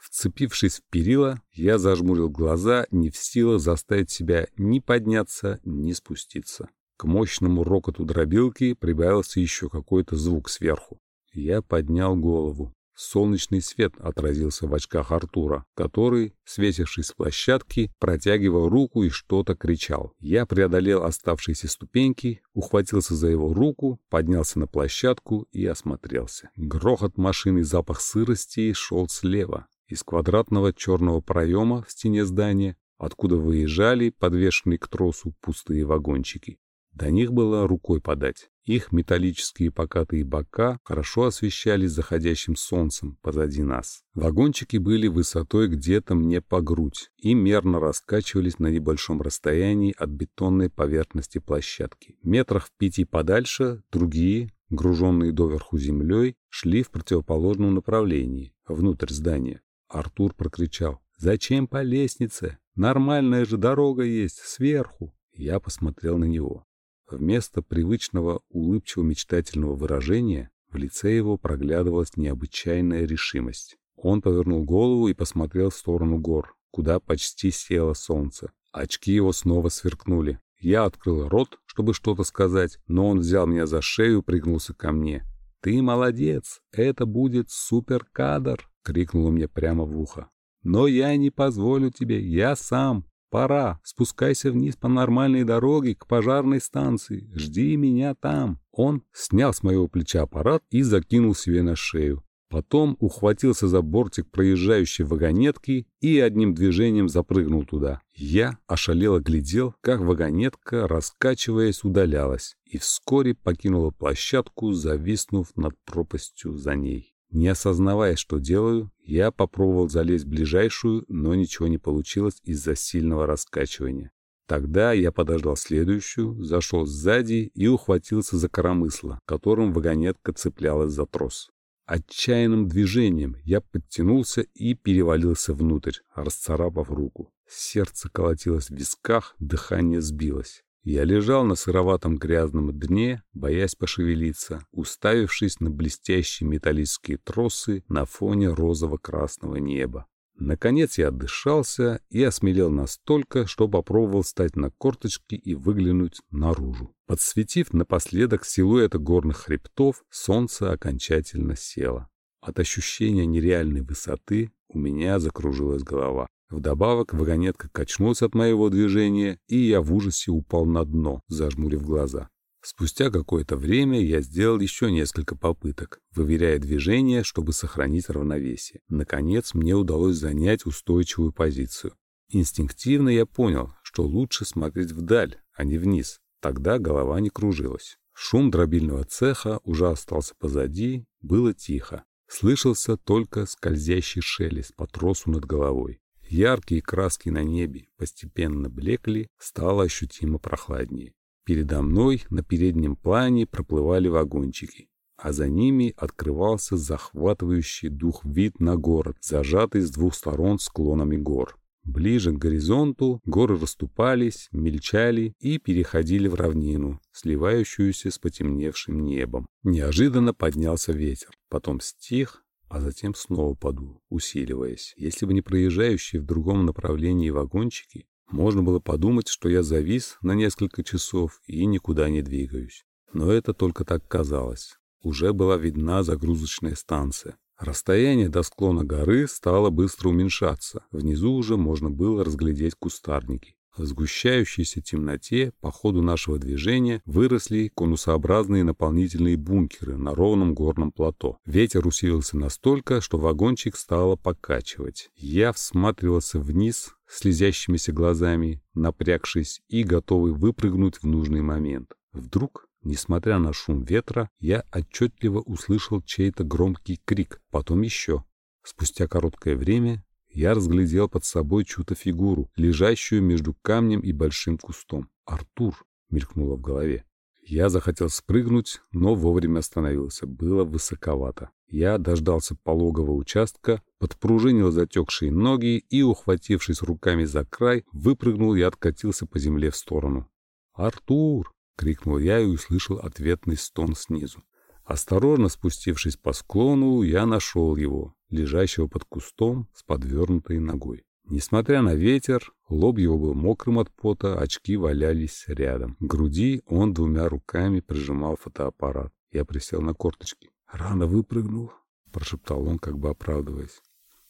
Вцепившись в перила, я зажмурил глаза, не в силах заставить себя ни подняться, ни спуститься. К мощному рокоту дробилки прибавился еще какой-то звук сверху. Я поднял голову. Солнечный свет отразился в очках Артура, который, свесившись с площадки, протягивал руку и что-то кричал. Я преодолел оставшиеся ступеньки, ухватился за его руку, поднялся на площадку и осмотрелся. Грохот машины и запах сырости шел слева, из квадратного черного проема в стене здания, откуда выезжали подвешенные к тросу пустые вагончики. До них было рукой подать. Их металлические покатые бока хорошо освещались заходящим солнцем позади нас. Вагончики были высотой где-то мне по грудь и мерно раскачивались на небольшом расстоянии от бетонной поверхности площадки. Метрах в пяти подальше другие, груженные доверху землей, шли в противоположном направлении, внутрь здания. Артур прокричал «Зачем по лестнице? Нормальная же дорога есть, сверху!» Я посмотрел на него. Вместо привычного улыбчиво-мечтательного выражения в лице его проглядывалась необычайная решимость. Он повернул голову и посмотрел в сторону гор, куда почти село солнце. Очки его снова сверкнули. Я открыл рот, чтобы что-то сказать, но он взял меня за шею и пригнулся ко мне. «Ты молодец! Это будет суперкадр!» — крикнул он мне прямо в ухо. «Но я не позволю тебе, я сам!» Пора, спускайся вниз по нормальной дороге к пожарной станции. Жди меня там. Он снял с моего плеча аппарат и закинул себе на шею. Потом ухватился за бортик проезжающей вагонетки и одним движением запрыгнул туда. Я ошалело глядел, как вагонетка, раскачиваясь, удалялась, и вскоре покинула площадку, зависнув над пропастью за ней. Не осознавая, что делаю, я попробовал залезть в ближайшую, но ничего не получилось из-за сильного раскачивания. Тогда я подождал следующую, зашел сзади и ухватился за коромысло, которым вагонетка цеплялась за трос. Отчаянным движением я подтянулся и перевалился внутрь, расцарапав руку. Сердце колотилось в висках, дыхание сбилось. Я лежал на сыроватом грязном дне, боясь пошевелиться, уставившись на блестящие металлические тросы на фоне розово-красного неба. Наконец я отдышался и осмелел настолько, что попробовал встать на корточки и выглянуть наружу. Подсветив напоследок силуэта горных хребтов, солнце окончательно село. От ощущения нереальной высоты у меня закружилась голова. Вдобавок вагонетка качнулась от моего движения, и я в ужасе упал на дно, зажмурив глаза. Спустя какое-то время я сделал еще несколько попыток, выверяя движение, чтобы сохранить равновесие. Наконец, мне удалось занять устойчивую позицию. Инстинктивно я понял, что лучше смотреть вдаль, а не вниз. Тогда голова не кружилась. Шум дробильного цеха уже остался позади, было тихо. Слышался только скользящий шелест по тросу над головой. Яркие краски на небе постепенно блекли, стало ощутимо прохладнее. Передо мной на переднем плане проплывали вагончики, а за ними открывался захватывающий дух вид на город, зажатый с двух сторон склонами гор. Ближе к горизонту горы расступались, мельчали и переходили в равнину, сливающуюся с потемневшим небом. Неожиданно поднялся ветер, потом стих, а затем снова подул, усиливаясь. Если бы не проезжающие в другом направлении вагончики, можно было подумать, что я завис на несколько часов и никуда не двигаюсь. Но это только так казалось. Уже была видна загрузочная станция. Расстояние до склона горы стало быстро уменьшаться. Внизу уже можно было разглядеть кустарники. В сгущающейся темноте по ходу нашего движения выросли конусообразные наполнительные бункеры на ровном горном плато. Ветер усилился настолько, что вагончик стало покачивать. Я всматривался вниз слезящимися глазами, напрягшись и готовый выпрыгнуть в нужный момент. Вдруг, несмотря на шум ветра, я отчетливо услышал чей-то громкий крик, потом еще. Спустя короткое время я разглядел под собой чью-то фигуру, лежащую между камнем и большим кустом. «Артур!» — мелькнуло в голове. Я захотел спрыгнуть, но вовремя остановился. Было высоковато. Я дождался пологого участка, подпружинил затекшие ноги и, ухватившись руками за край, выпрыгнул и откатился по земле в сторону. «Артур!» — крикнул я и услышал ответный стон снизу. Осторожно спустившись по склону, я нашел его, лежащего под кустом с подвернутой ногой. Несмотря на ветер, лоб его был мокрым от пота, очки валялись рядом. К груди он двумя руками прижимал фотоаппарат. Я присел на корточки. «Рано выпрыгнул», — прошептал он, как бы оправдываясь.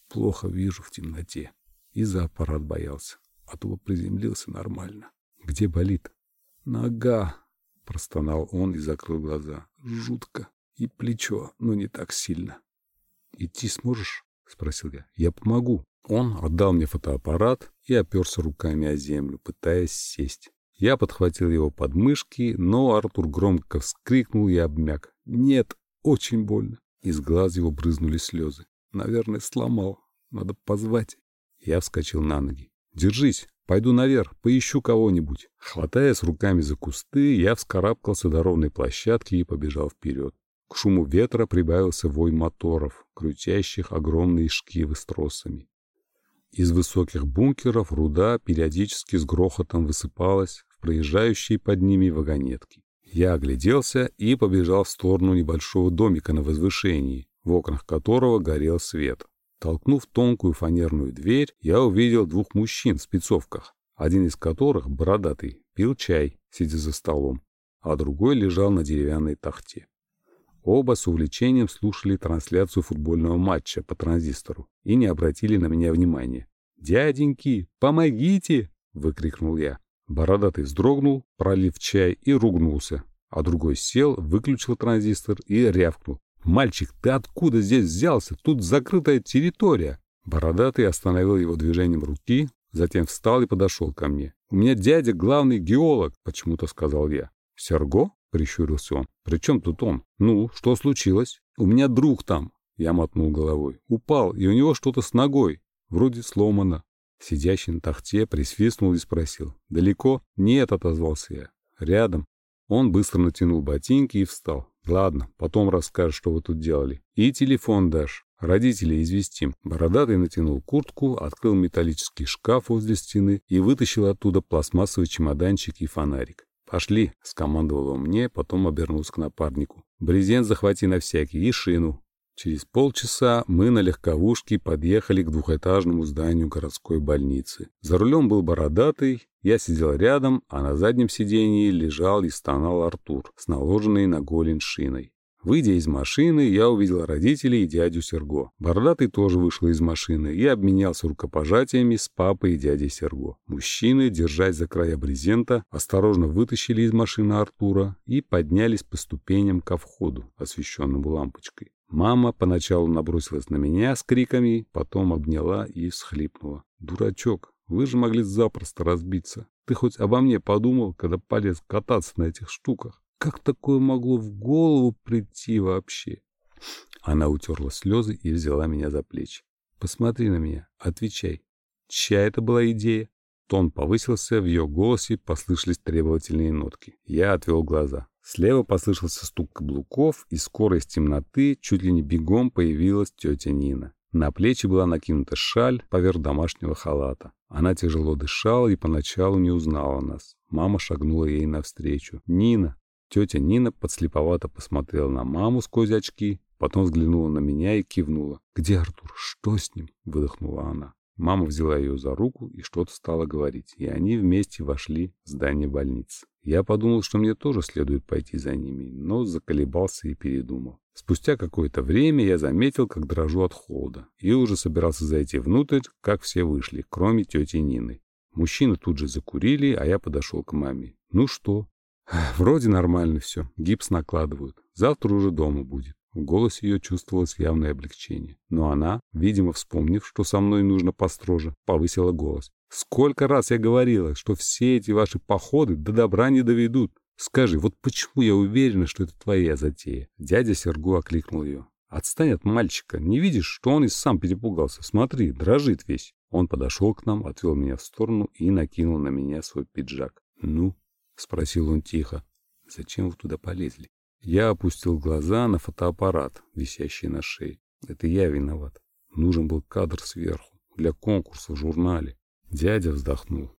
«Плохо вижу в темноте». И за аппарат боялся, а то бы приземлился нормально. «Где болит?» «Нога», Простонал он и закрыл глаза. Жутко. И плечо, но не так сильно. «Идти сможешь?» — спросил я. «Я помогу». Он отдал мне фотоаппарат и оперся руками о землю, пытаясь сесть. Я подхватил его подмышки, но Артур громко вскрикнул и обмяк. «Нет, очень больно». Из глаз его брызнули слезы. «Наверное, сломал. Надо позвать». Я вскочил на ноги. «Держись!» Пойду наверх, поищу кого-нибудь. Хватаясь руками за кусты, я вскарабкался до ровной площадки и побежал вперед. К шуму ветра прибавился вой моторов, крутящих огромные шкивы с тросами. Из высоких бункеров руда периодически с грохотом высыпалась в проезжающие под ними вагонетки. Я огляделся и побежал в сторону небольшого домика на возвышении, в окнах которого горел свет. Толкнув тонкую фанерную дверь, я увидел двух мужчин в спецовках, один из которых, бородатый, пил чай, сидя за столом, а другой лежал на деревянной тахте. Оба с увлечением слушали трансляцию футбольного матча по транзистору и не обратили на меня внимания. «Дяденьки, помогите!» — выкрикнул я. Бородатый вздрогнул, пролив чай и ругнулся, а другой сел, выключил транзистор и рявкнул. «Мальчик, ты откуда здесь взялся? Тут закрытая территория!» Бородатый остановил его движением руки, затем встал и подошел ко мне. «У меня дядя главный геолог», — почему-то сказал я. «Серго?» — прищурился он. «При чем тут он? Ну, что случилось?» «У меня друг там», — я мотнул головой. «Упал, и у него что-то с ногой. Вроде сломано». Сидящий на тахте присвистнул и спросил. «Далеко?» «Нет», — отозвался я. «Рядом». Он быстро натянул ботинки и встал. «Ладно, потом расскажешь, что вы тут делали. И телефон дашь. Родителей известим». Бородатый натянул куртку, открыл металлический шкаф возле стены и вытащил оттуда пластмассовый чемоданчик и фонарик. «Пошли», — скомандовал он мне, потом обернулся к напарнику. «Брезент захвати на всякий и шину. Через полчаса мы на легковушке подъехали к двухэтажному зданию городской больницы. За рулем был бородатый, я сидел рядом, а на заднем сиденье лежал и стонал Артур с наложенной на голень шиной. Выйдя из машины, я увидел родителей и дядю Серго. Бородатый тоже вышел из машины и обменялся рукопожатиями с папой и дядей Серго. Мужчины, держась за края брезента, осторожно вытащили из машины Артура и поднялись по ступеням ко входу, освещенному лампочкой. Мама поначалу набросилась на меня с криками, потом обняла и всхлипнула. «Дурачок, вы же могли запросто разбиться. Ты хоть обо мне подумал, когда полез кататься на этих штуках? Как такое могло в голову прийти вообще?» Она утерла слезы и взяла меня за плечи. «Посмотри на меня, отвечай. Чья это была идея?» Тон повысился, в ее голосе послышались требовательные нотки. Я отвел глаза. Слева послышался стук каблуков, и скоро из темноты чуть ли не бегом появилась тетя Нина. На плечи была накинута шаль поверх домашнего халата. Она тяжело дышала и поначалу не узнала нас. Мама шагнула ей навстречу. «Нина!» Тетя Нина подслеповато посмотрела на маму сквозь очки, потом взглянула на меня и кивнула. «Где Артур? Что с ним?» — выдохнула она. Мама взяла ее за руку и что-то стала говорить, и они вместе вошли в здание больницы. Я подумал, что мне тоже следует пойти за ними, но заколебался и передумал. Спустя какое-то время я заметил, как дрожу от холода, и уже собирался зайти внутрь, как все вышли, кроме тети Нины. Мужчины тут же закурили, а я подошел к маме. «Ну что?» «Вроде нормально все. Гипс накладывают. Завтра уже дома будет». В голосе ее чувствовалось явное облегчение. Но она, видимо, вспомнив, что со мной нужно построже, повысила голос. «Сколько раз я говорила, что все эти ваши походы до добра не доведут. Скажи, вот почему я уверена, что это твоя затея?» Дядя Сергу окликнул ее. «Отстань от мальчика. Не видишь, что он и сам перепугался? Смотри, дрожит весь». Он подошел к нам, отвел меня в сторону и накинул на меня свой пиджак. «Ну?» — спросил он тихо. «Зачем вы туда полезли?» Я опустил глаза на фотоаппарат, висящий на шее. Это я виноват. Нужен был кадр сверху, для конкурса в журнале. Дядя вздохнул.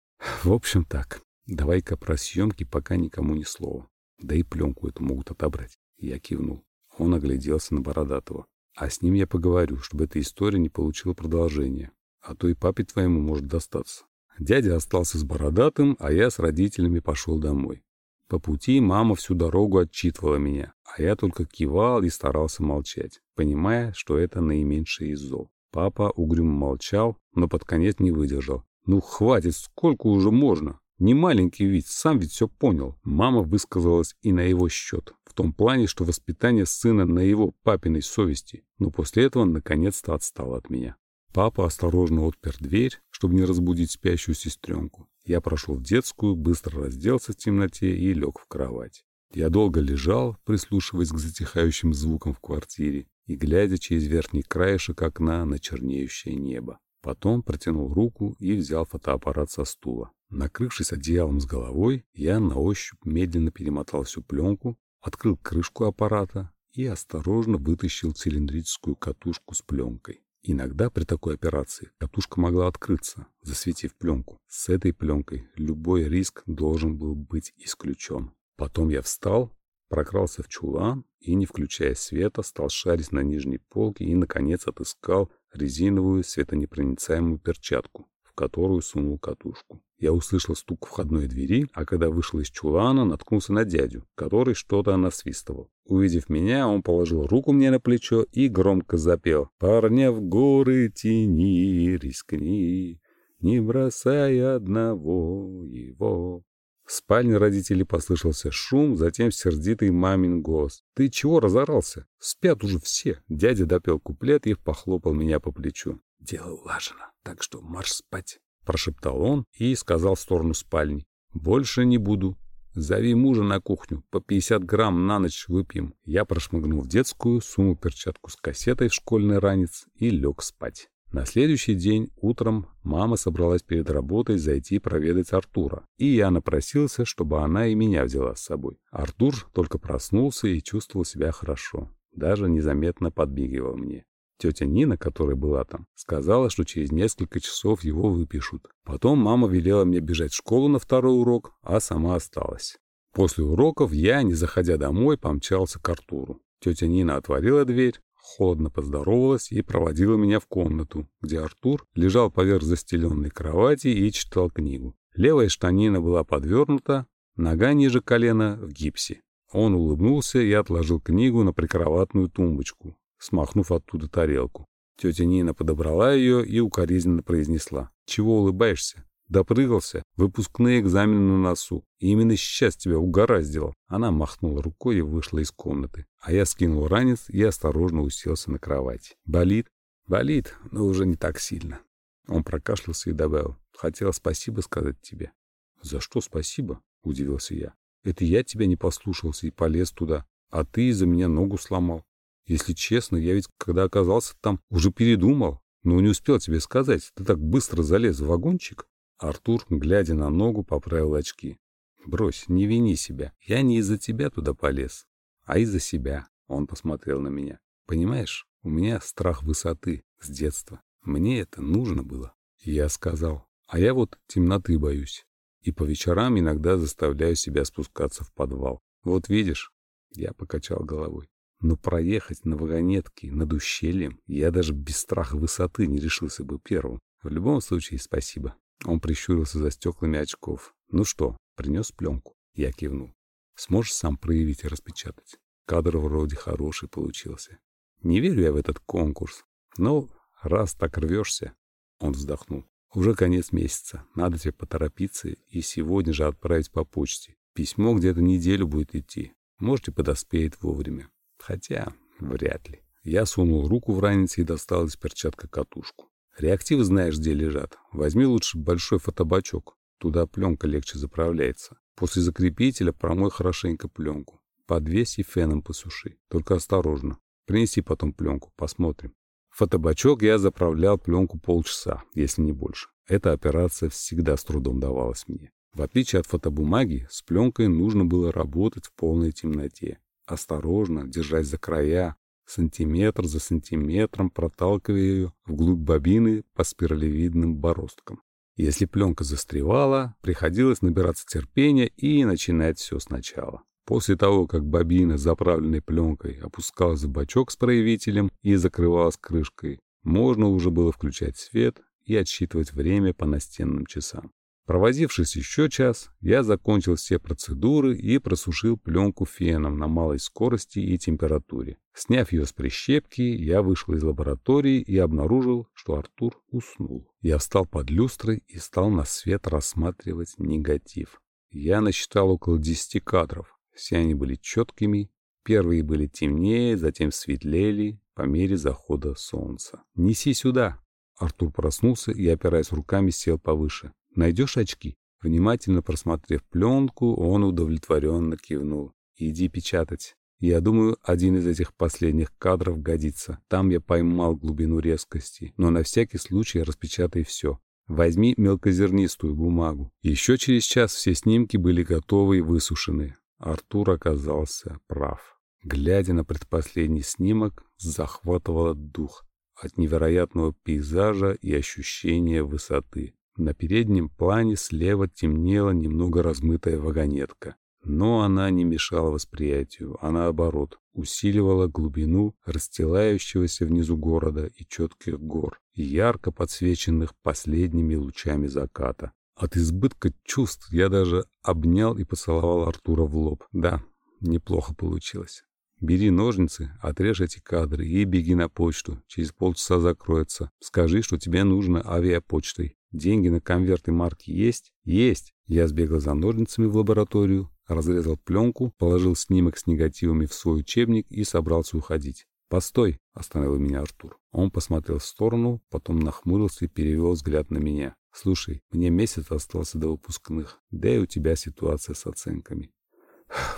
В общем так, давай-ка про съемки пока никому ни слова. Да и пленку эту могут отобрать. Я кивнул. Он огляделся на Бородатого. А с ним я поговорю, чтобы эта история не получила продолжения. А то и папе твоему может достаться. Дядя остался с Бородатым, а я с родителями пошел домой. По пути мама всю дорогу отчитывала меня, а я только кивал и старался молчать, понимая, что это наименьшее из зол. Папа угрюмо молчал, но под конец не выдержал. «Ну хватит, сколько уже можно? Не маленький ведь, сам ведь все понял». Мама высказалась и на его счет, в том плане, что воспитание сына на его папиной совести, но после этого наконец-то отстал от меня. Папа осторожно отпер дверь, чтобы не разбудить спящую сестренку. Я прошел в детскую, быстро разделся в темноте и лег в кровать. Я долго лежал, прислушиваясь к затихающим звукам в квартире и глядя через верхний краешек окна на чернеющее небо. Потом протянул руку и взял фотоаппарат со стула. Накрывшись одеялом с головой, я на ощупь медленно перемотал всю пленку, открыл крышку аппарата и осторожно вытащил цилиндрическую катушку с пленкой. Иногда при такой операции катушка могла открыться, засветив пленку. С этой пленкой любой риск должен был быть исключен. Потом я встал, прокрался в чулан и, не включая света, стал шарить на нижней полке и, наконец, отыскал резиновую светонепроницаемую перчатку, которую сунул катушку. Я услышал стук входной двери, а когда вышел из чулана, наткнулся на дядю, который что-то насвистывал. Увидев меня, он положил руку мне на плечо и громко запел «Парня в горы тени, рискни». не бросай одного его. В спальне родителей послышался шум, затем сердитый мамин голос. «Ты чего разорался? Спят уже все!» Дядя допел куплет и похлопал меня по плечу. «Дело улажено, так что марш спать!» Прошептал он и сказал в сторону спальни. «Больше не буду. Зови мужа на кухню, по 50 грамм на ночь выпьем». Я прошмыгнул в детскую, сунул перчатку с кассетой в школьный ранец и лег спать. На следующий день утром мама собралась перед работой зайти проведать Артура, и я напросился, чтобы она и меня взяла с собой. Артур только проснулся и чувствовал себя хорошо, даже незаметно подбегивал мне. Тетя Нина, которая была там, сказала, что через несколько часов его выпишут. Потом мама велела мне бежать в школу на второй урок, а сама осталась. После уроков я, не заходя домой, помчался к Артуру. Тетя Нина отворила дверь, холодно поздоровалась и проводила меня в комнату, где Артур лежал поверх застеленной кровати и читал книгу. Левая штанина была подвернута, нога ниже колена в гипсе. Он улыбнулся и отложил книгу на прикроватную тумбочку, смахнув оттуда тарелку. Тетя Нина подобрала ее и укоризненно произнесла. «Чего улыбаешься? Допрыгался, выпускные экзамены на носу. И именно сейчас тебя угораздило. Она махнула рукой и вышла из комнаты. А я скинул ранец и осторожно уселся на кровать. Болит? Болит, но уже не так сильно. Он прокашлялся и добавил. Хотел спасибо сказать тебе. За что спасибо? Удивился я. Это я тебя не послушался и полез туда. А ты из-за меня ногу сломал. Если честно, я ведь, когда оказался там, уже передумал. Но не успел тебе сказать. Ты так быстро залез в вагончик. Артур, глядя на ногу, поправил очки. «Брось, не вини себя. Я не из-за тебя туда полез, а из-за себя». Он посмотрел на меня. «Понимаешь, у меня страх высоты с детства. Мне это нужно было». Я сказал, «А я вот темноты боюсь. И по вечерам иногда заставляю себя спускаться в подвал. Вот видишь?» Я покачал головой. Но проехать на вагонетке над ущельем я даже без страха высоты не решился бы первым. В любом случае, спасибо. Он прищурился за стеклами очков. «Ну что, принес пленку?» Я кивнул. «Сможешь сам проявить и распечатать?» Кадр вроде хороший получился. «Не верю я в этот конкурс. Но раз так рвешься...» Он вздохнул. «Уже конец месяца. Надо тебе поторопиться и сегодня же отправить по почте. Письмо где-то неделю будет идти. Может, и подоспеет вовремя. Хотя, вряд ли». Я сунул руку в ранец и достал из перчатка катушку. Реактивы знаешь, где лежат. Возьми лучше большой фотобачок. Туда пленка легче заправляется. После закрепителя промой хорошенько пленку. Подвесь и феном посуши. Только осторожно. Принеси потом пленку, посмотрим. Фотобачок я заправлял пленку полчаса, если не больше. Эта операция всегда с трудом давалась мне. В отличие от фотобумаги, с пленкой нужно было работать в полной темноте. Осторожно, держась за края, сантиметр за сантиметром проталкивая ее вглубь бобины по спиралевидным бороздкам. Если пленка застревала, приходилось набираться терпения и начинать все сначала. После того, как бобина, заправленной пленкой, опускалась в бачок с проявителем и закрывалась крышкой, можно уже было включать свет и отсчитывать время по настенным часам. Провозившись еще час, я закончил все процедуры и просушил пленку феном на малой скорости и температуре. Сняв ее с прищепки, я вышел из лаборатории и обнаружил, что Артур уснул. Я встал под люстрой и стал на свет рассматривать негатив. Я насчитал около десяти кадров. Все они были четкими. Первые были темнее, затем светлели по мере захода солнца. «Неси сюда!» Артур проснулся и, опираясь руками, сел повыше. Найдешь очки?» Внимательно просмотрев пленку, он удовлетворенно кивнул. «Иди печатать. Я думаю, один из этих последних кадров годится. Там я поймал глубину резкости, но на всякий случай распечатай все. Возьми мелкозернистую бумагу. Еще через час все снимки были готовы и высушены. Артур оказался прав. Глядя на предпоследний снимок, захватывало дух от невероятного пейзажа и ощущения высоты. На переднем плане слева темнела немного размытая вагонетка. Но она не мешала восприятию, а наоборот, усиливала глубину расстилающегося внизу города и четких гор, ярко подсвеченных последними лучами заката. От избытка чувств я даже обнял и поцеловал Артура в лоб. Да, неплохо получилось. Бери ножницы, отрежь эти кадры и беги на почту. Через полчаса закроется. Скажи, что тебе нужно авиапочтой. Деньги на конверты марки есть? Есть. Я сбегал за ножницами в лабораторию, разрезал пленку, положил снимок с негативами в свой учебник и собрался уходить. «Постой!» — остановил меня Артур. Он посмотрел в сторону, потом нахмурился и перевел взгляд на меня. «Слушай, мне месяц остался до выпускных, да и у тебя ситуация с оценками.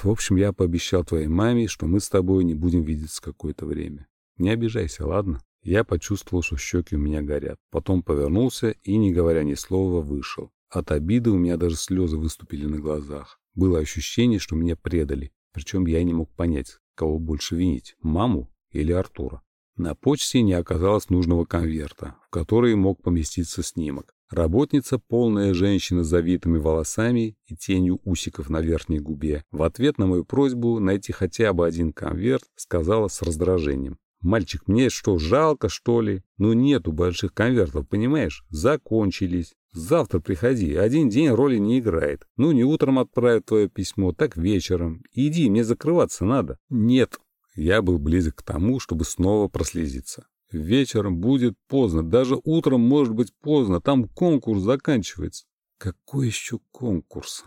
В общем, я пообещал твоей маме, что мы с тобой не будем видеться какое-то время. Не обижайся, ладно?» Я почувствовал, что щеки у меня горят. Потом повернулся и, не говоря ни слова, вышел. От обиды у меня даже слезы выступили на глазах. Было ощущение, что меня предали. Причем я не мог понять, кого больше винить, маму или Артура. На почте не оказалось нужного конверта, в который мог поместиться снимок. Работница, полная женщина с завитыми волосами и тенью усиков на верхней губе, в ответ на мою просьбу найти хотя бы один конверт, сказала с раздражением. «Мальчик, мне что, жалко, что ли? Ну нету больших конвертов, понимаешь? Закончились. Завтра приходи, один день роли не играет. Ну, не утром отправят твое письмо, так вечером. Иди, мне закрываться надо». «Нет». Я был близок к тому, чтобы снова прослезиться. Вечером будет поздно, даже утром может быть поздно, там конкурс заканчивается. Какой еще конкурс?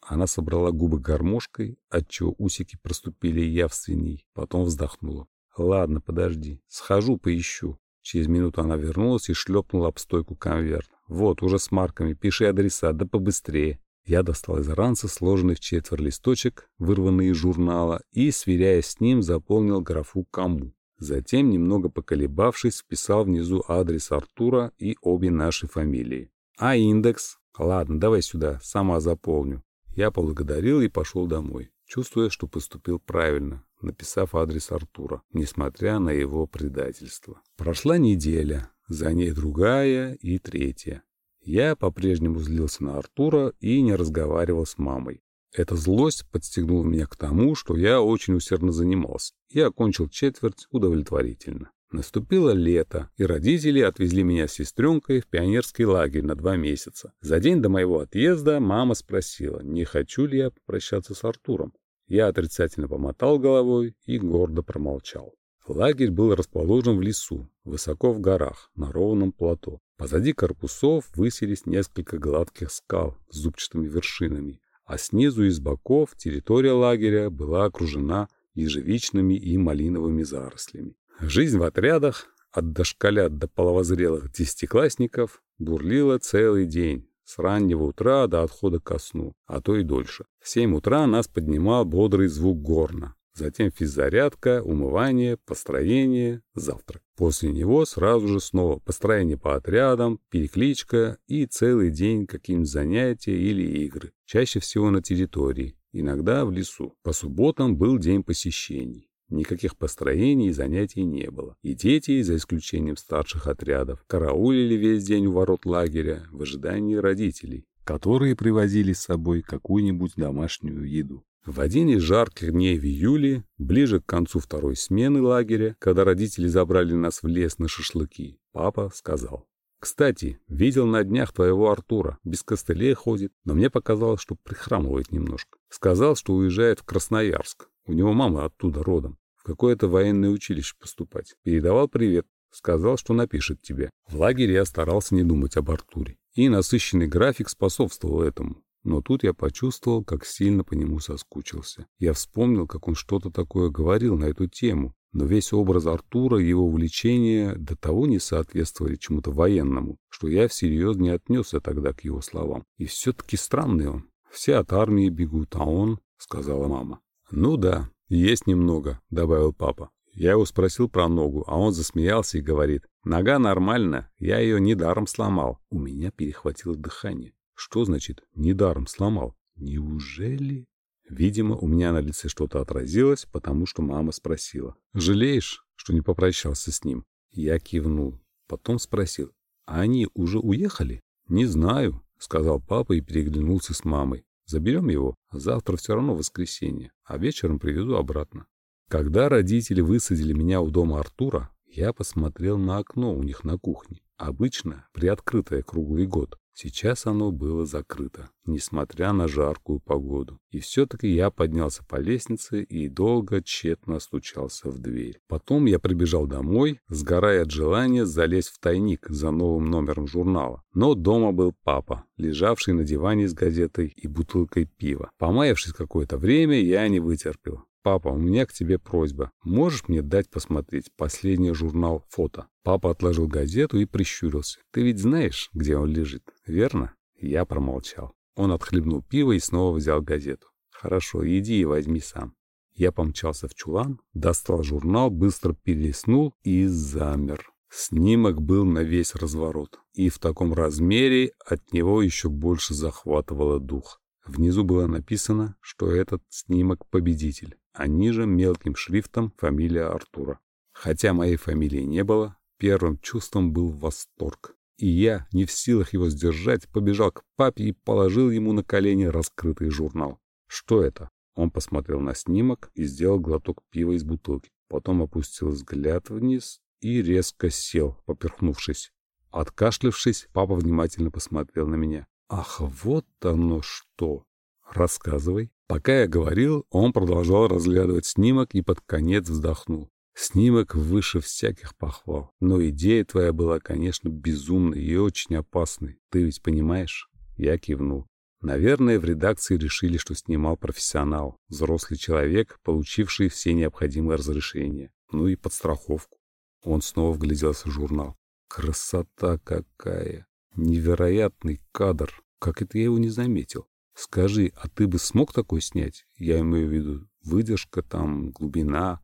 Она собрала губы гармошкой, отчего усики проступили явственней, потом вздохнула. Ладно, подожди, схожу поищу. Через минуту она вернулась и шлепнула об стойку конверт. Вот, уже с марками, пиши адреса, да побыстрее. Я достал из ранца сложенный в четверть листочек, вырванный из журнала, и, сверяясь с ним, заполнил графу «Кому». Затем, немного поколебавшись, вписал внизу адрес Артура и обе наши фамилии. А индекс? Ладно, давай сюда, сама заполню. Я поблагодарил и пошел домой, чувствуя, что поступил правильно, написав адрес Артура, несмотря на его предательство. Прошла неделя, за ней другая и третья. Я по-прежнему злился на Артура и не разговаривал с мамой. Эта злость подстегнула меня к тому, что я очень усердно занимался и окончил четверть удовлетворительно. Наступило лето, и родители отвезли меня с сестренкой в пионерский лагерь на два месяца. За день до моего отъезда мама спросила, не хочу ли я попрощаться с Артуром. Я отрицательно помотал головой и гордо промолчал. Лагерь был расположен в лесу, высоко в горах, на ровном плато. Позади корпусов высились несколько гладких скал с зубчатыми вершинами, а снизу и с боков территория лагеря была окружена ежевичными и малиновыми зарослями. Жизнь в отрядах, от дошколят до половозрелых десятиклассников, бурлила целый день, с раннего утра до отхода ко сну, а то и дольше. В семь утра нас поднимал бодрый звук горна. Затем физзарядка, умывание, построение, завтрак. После него сразу же снова построение по отрядам, перекличка и целый день какие-нибудь занятия или игры. Чаще всего на территории, иногда в лесу. По субботам был день посещений. Никаких построений и занятий не было. И дети, за исключением старших отрядов, караулили весь день у ворот лагеря в ожидании родителей, которые привозили с собой какую-нибудь домашнюю еду. В один из жарких дней в июле, ближе к концу второй смены лагеря, когда родители забрали нас в лес на шашлыки, папа сказал. «Кстати, видел на днях твоего Артура. Без костылей ходит, но мне показалось, что прихрамывает немножко. Сказал, что уезжает в Красноярск. У него мама оттуда родом. В какое-то военное училище поступать. Передавал привет. Сказал, что напишет тебе. В лагере я старался не думать об Артуре. И насыщенный график способствовал этому. Но тут я почувствовал, как сильно по нему соскучился. Я вспомнил, как он что-то такое говорил на эту тему, но весь образ Артура и его увлечения до того не соответствовали чему-то военному, что я всерьез не отнесся тогда к его словам. И все-таки странный он. Все от армии бегут, а он, — сказала мама. Ну да, есть немного, — добавил папа. Я его спросил про ногу, а он засмеялся и говорит, «Нога нормально, я ее недаром сломал». У меня перехватило дыхание. Что значит «недаром сломал»? Неужели? Видимо, у меня на лице что-то отразилось, потому что мама спросила. «Жалеешь, что не попрощался с ним?» Я кивнул. Потом спросил. «А они уже уехали?» «Не знаю», — сказал папа и переглянулся с мамой. «Заберем его. Завтра все равно воскресенье, а вечером привезу обратно». Когда родители высадили меня у дома Артура, я посмотрел на окно у них на кухне, обычно приоткрытое круглый год. Сейчас оно было закрыто, несмотря на жаркую погоду. И все-таки я поднялся по лестнице и долго тщетно стучался в дверь. Потом я прибежал домой, сгорая от желания залезть в тайник за новым номером журнала. Но дома был папа, лежавший на диване с газетой и бутылкой пива. Помаявшись какое-то время, я не вытерпел. «Папа, у меня к тебе просьба. Можешь мне дать посмотреть последний журнал «Фото»?» Папа отложил газету и прищурился. «Ты ведь знаешь, где он лежит, верно?» Я промолчал. Он отхлебнул пиво и снова взял газету. «Хорошо, иди и возьми сам». Я помчался в чулан, достал журнал, быстро перелистнул и замер. Снимок был на весь разворот, и в таком размере от него еще больше захватывало дух. Внизу было написано, что этот снимок победитель а ниже мелким шрифтом фамилия Артура. Хотя моей фамилии не было, первым чувством был восторг. И я, не в силах его сдержать, побежал к папе и положил ему на колени раскрытый журнал. «Что это?» Он посмотрел на снимок и сделал глоток пива из бутылки. Потом опустил взгляд вниз и резко сел, поперхнувшись. Откашлившись, папа внимательно посмотрел на меня. «Ах, вот оно что!» «Рассказывай». Пока я говорил, он продолжал разглядывать снимок и под конец вздохнул. Снимок выше всяких похвал. Но идея твоя была, конечно, безумной и очень опасной. Ты ведь понимаешь? Я кивнул. Наверное, в редакции решили, что снимал профессионал, взрослый человек, получивший все необходимые разрешения. Ну и подстраховку. Он снова вгляделся в журнал. Красота какая! Невероятный кадр! Как это я его не заметил? Скажи, а ты бы смог такой снять? Я имею в виду выдержка, там, глубина.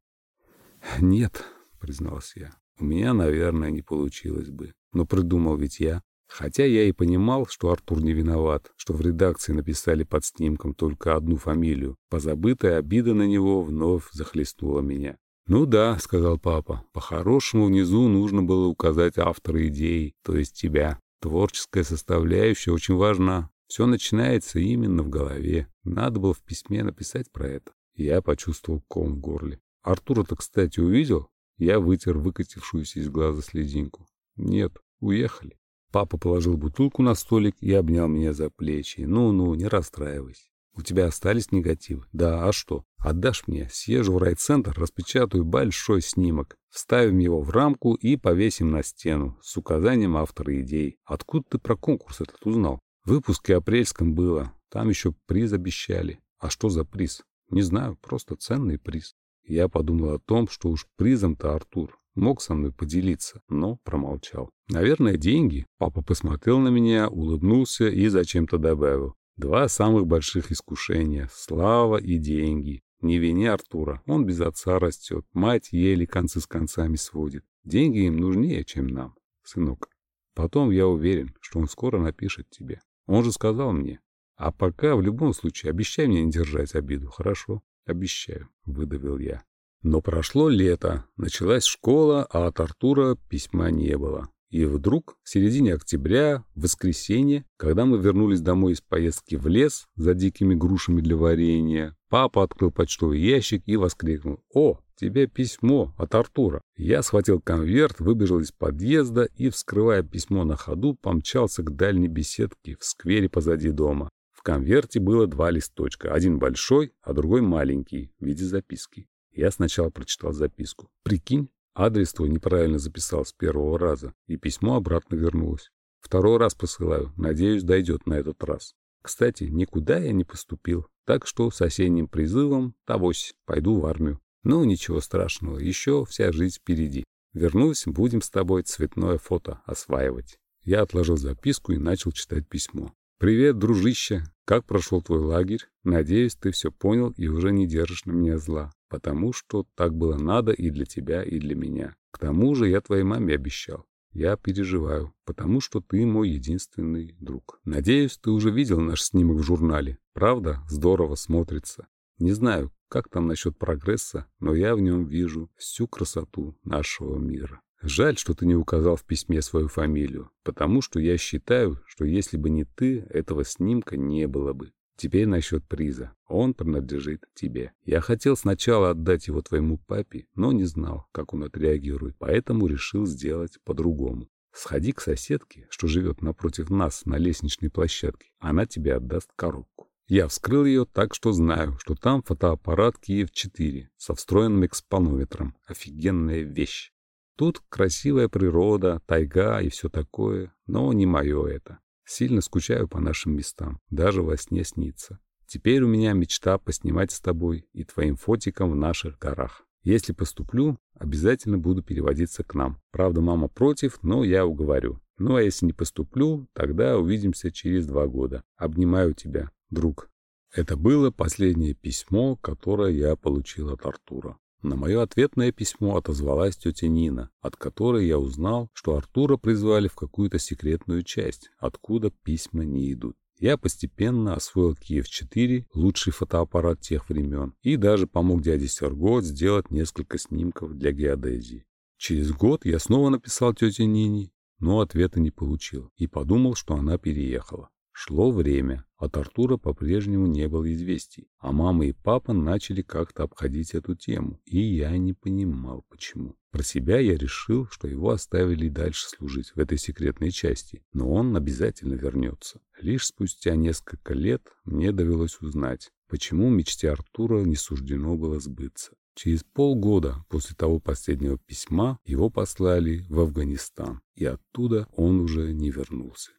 Нет, признался я. У меня, наверное, не получилось бы. Но придумал ведь я. Хотя я и понимал, что Артур не виноват, что в редакции написали под снимком только одну фамилию. Позабытая обида на него вновь захлестнула меня. «Ну да», — сказал папа, — «по-хорошему внизу нужно было указать автора идеи, то есть тебя. Творческая составляющая очень важна. Все начинается именно в голове. Надо было в письме написать про это. Я почувствовал ком в горле. Артура-то, кстати, увидел? Я вытер выкатившуюся из глаза слезинку. Нет, уехали. Папа положил бутылку на столик и обнял меня за плечи. Ну-ну, не расстраивайся. У тебя остались негативы? Да, а что? Отдашь мне, съезжу в райцентр, распечатаю большой снимок, вставим его в рамку и повесим на стену с указанием автора идей. Откуда ты про конкурс этот узнал? В выпуске апрельском было. Там еще приз обещали. А что за приз? Не знаю, просто ценный приз. Я подумал о том, что уж призом-то Артур мог со мной поделиться, но промолчал. Наверное, деньги. Папа посмотрел на меня, улыбнулся и зачем-то добавил. Два самых больших искушения – слава и деньги. Не вини Артура, он без отца растет, мать еле концы с концами сводит. Деньги им нужнее, чем нам, сынок. Потом я уверен, что он скоро напишет тебе. Он же сказал мне. А пока, в любом случае, обещай мне не держать обиду, хорошо? Обещаю, выдавил я. Но прошло лето, началась школа, а от Артура письма не было. И вдруг, в середине октября, в воскресенье, когда мы вернулись домой из поездки в лес за дикими грушами для варенья, папа открыл почтовый ящик и воскликнул «О, тебе письмо от Артура». Я схватил конверт, выбежал из подъезда и, вскрывая письмо на ходу, помчался к дальней беседке в сквере позади дома. В конверте было два листочка, один большой, а другой маленький, в виде записки. Я сначала прочитал записку. «Прикинь, Адрес твой неправильно записал с первого раза, и письмо обратно вернулось. Второй раз посылаю, надеюсь, дойдет на этот раз. Кстати, никуда я не поступил, так что с осенним призывом, тавось, пойду в армию. Ну, ничего страшного, еще вся жизнь впереди. Вернусь, будем с тобой цветное фото осваивать. Я отложил записку и начал читать письмо. «Привет, дружище! Как прошел твой лагерь? Надеюсь, ты все понял и уже не держишь на меня зла потому что так было надо и для тебя, и для меня. К тому же я твоей маме обещал. Я переживаю, потому что ты мой единственный друг. Надеюсь, ты уже видел наш снимок в журнале. Правда, здорово смотрится. Не знаю, как там насчет прогресса, но я в нем вижу всю красоту нашего мира. Жаль, что ты не указал в письме свою фамилию, потому что я считаю, что если бы не ты, этого снимка не было бы. Теперь насчет приза. Он принадлежит тебе. Я хотел сначала отдать его твоему папе, но не знал, как он отреагирует, поэтому решил сделать по-другому. Сходи к соседке, что живет напротив нас на лестничной площадке. Она тебе отдаст коробку. Я вскрыл ее так, что знаю, что там фотоаппарат Киев-4 со встроенным экспонометром. Офигенная вещь. Тут красивая природа, тайга и все такое, но не мое это. Сильно скучаю по нашим местам, даже во сне снится. Теперь у меня мечта поснимать с тобой и твоим фотиком в наших горах. Если поступлю, обязательно буду переводиться к нам. Правда, мама против, но я уговорю. Ну а если не поступлю, тогда увидимся через два года. Обнимаю тебя, друг. Это было последнее письмо, которое я получил от Артура. На мое ответное письмо отозвалась тетя Нина, от которой я узнал, что Артура призвали в какую-то секретную часть, откуда письма не идут. Я постепенно освоил Киев-4, лучший фотоаппарат тех времен, и даже помог дяде Серго сделать несколько снимков для геодезии. Через год я снова написал тете Нине, но ответа не получил и подумал, что она переехала. Шло время, от Артура по-прежнему не было известий, а мама и папа начали как-то обходить эту тему, и я не понимал, почему. Про себя я решил, что его оставили дальше служить в этой секретной части, но он обязательно вернется. Лишь спустя несколько лет мне довелось узнать, почему мечте Артура не суждено было сбыться. Через полгода после того последнего письма его послали в Афганистан, и оттуда он уже не вернулся.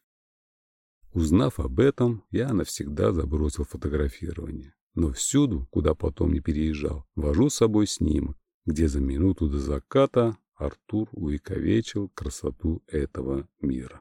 Узнав об этом, я навсегда забросил фотографирование. Но всюду, куда потом не переезжал, вожу с собой снимок, где за минуту до заката Артур увековечил красоту этого мира.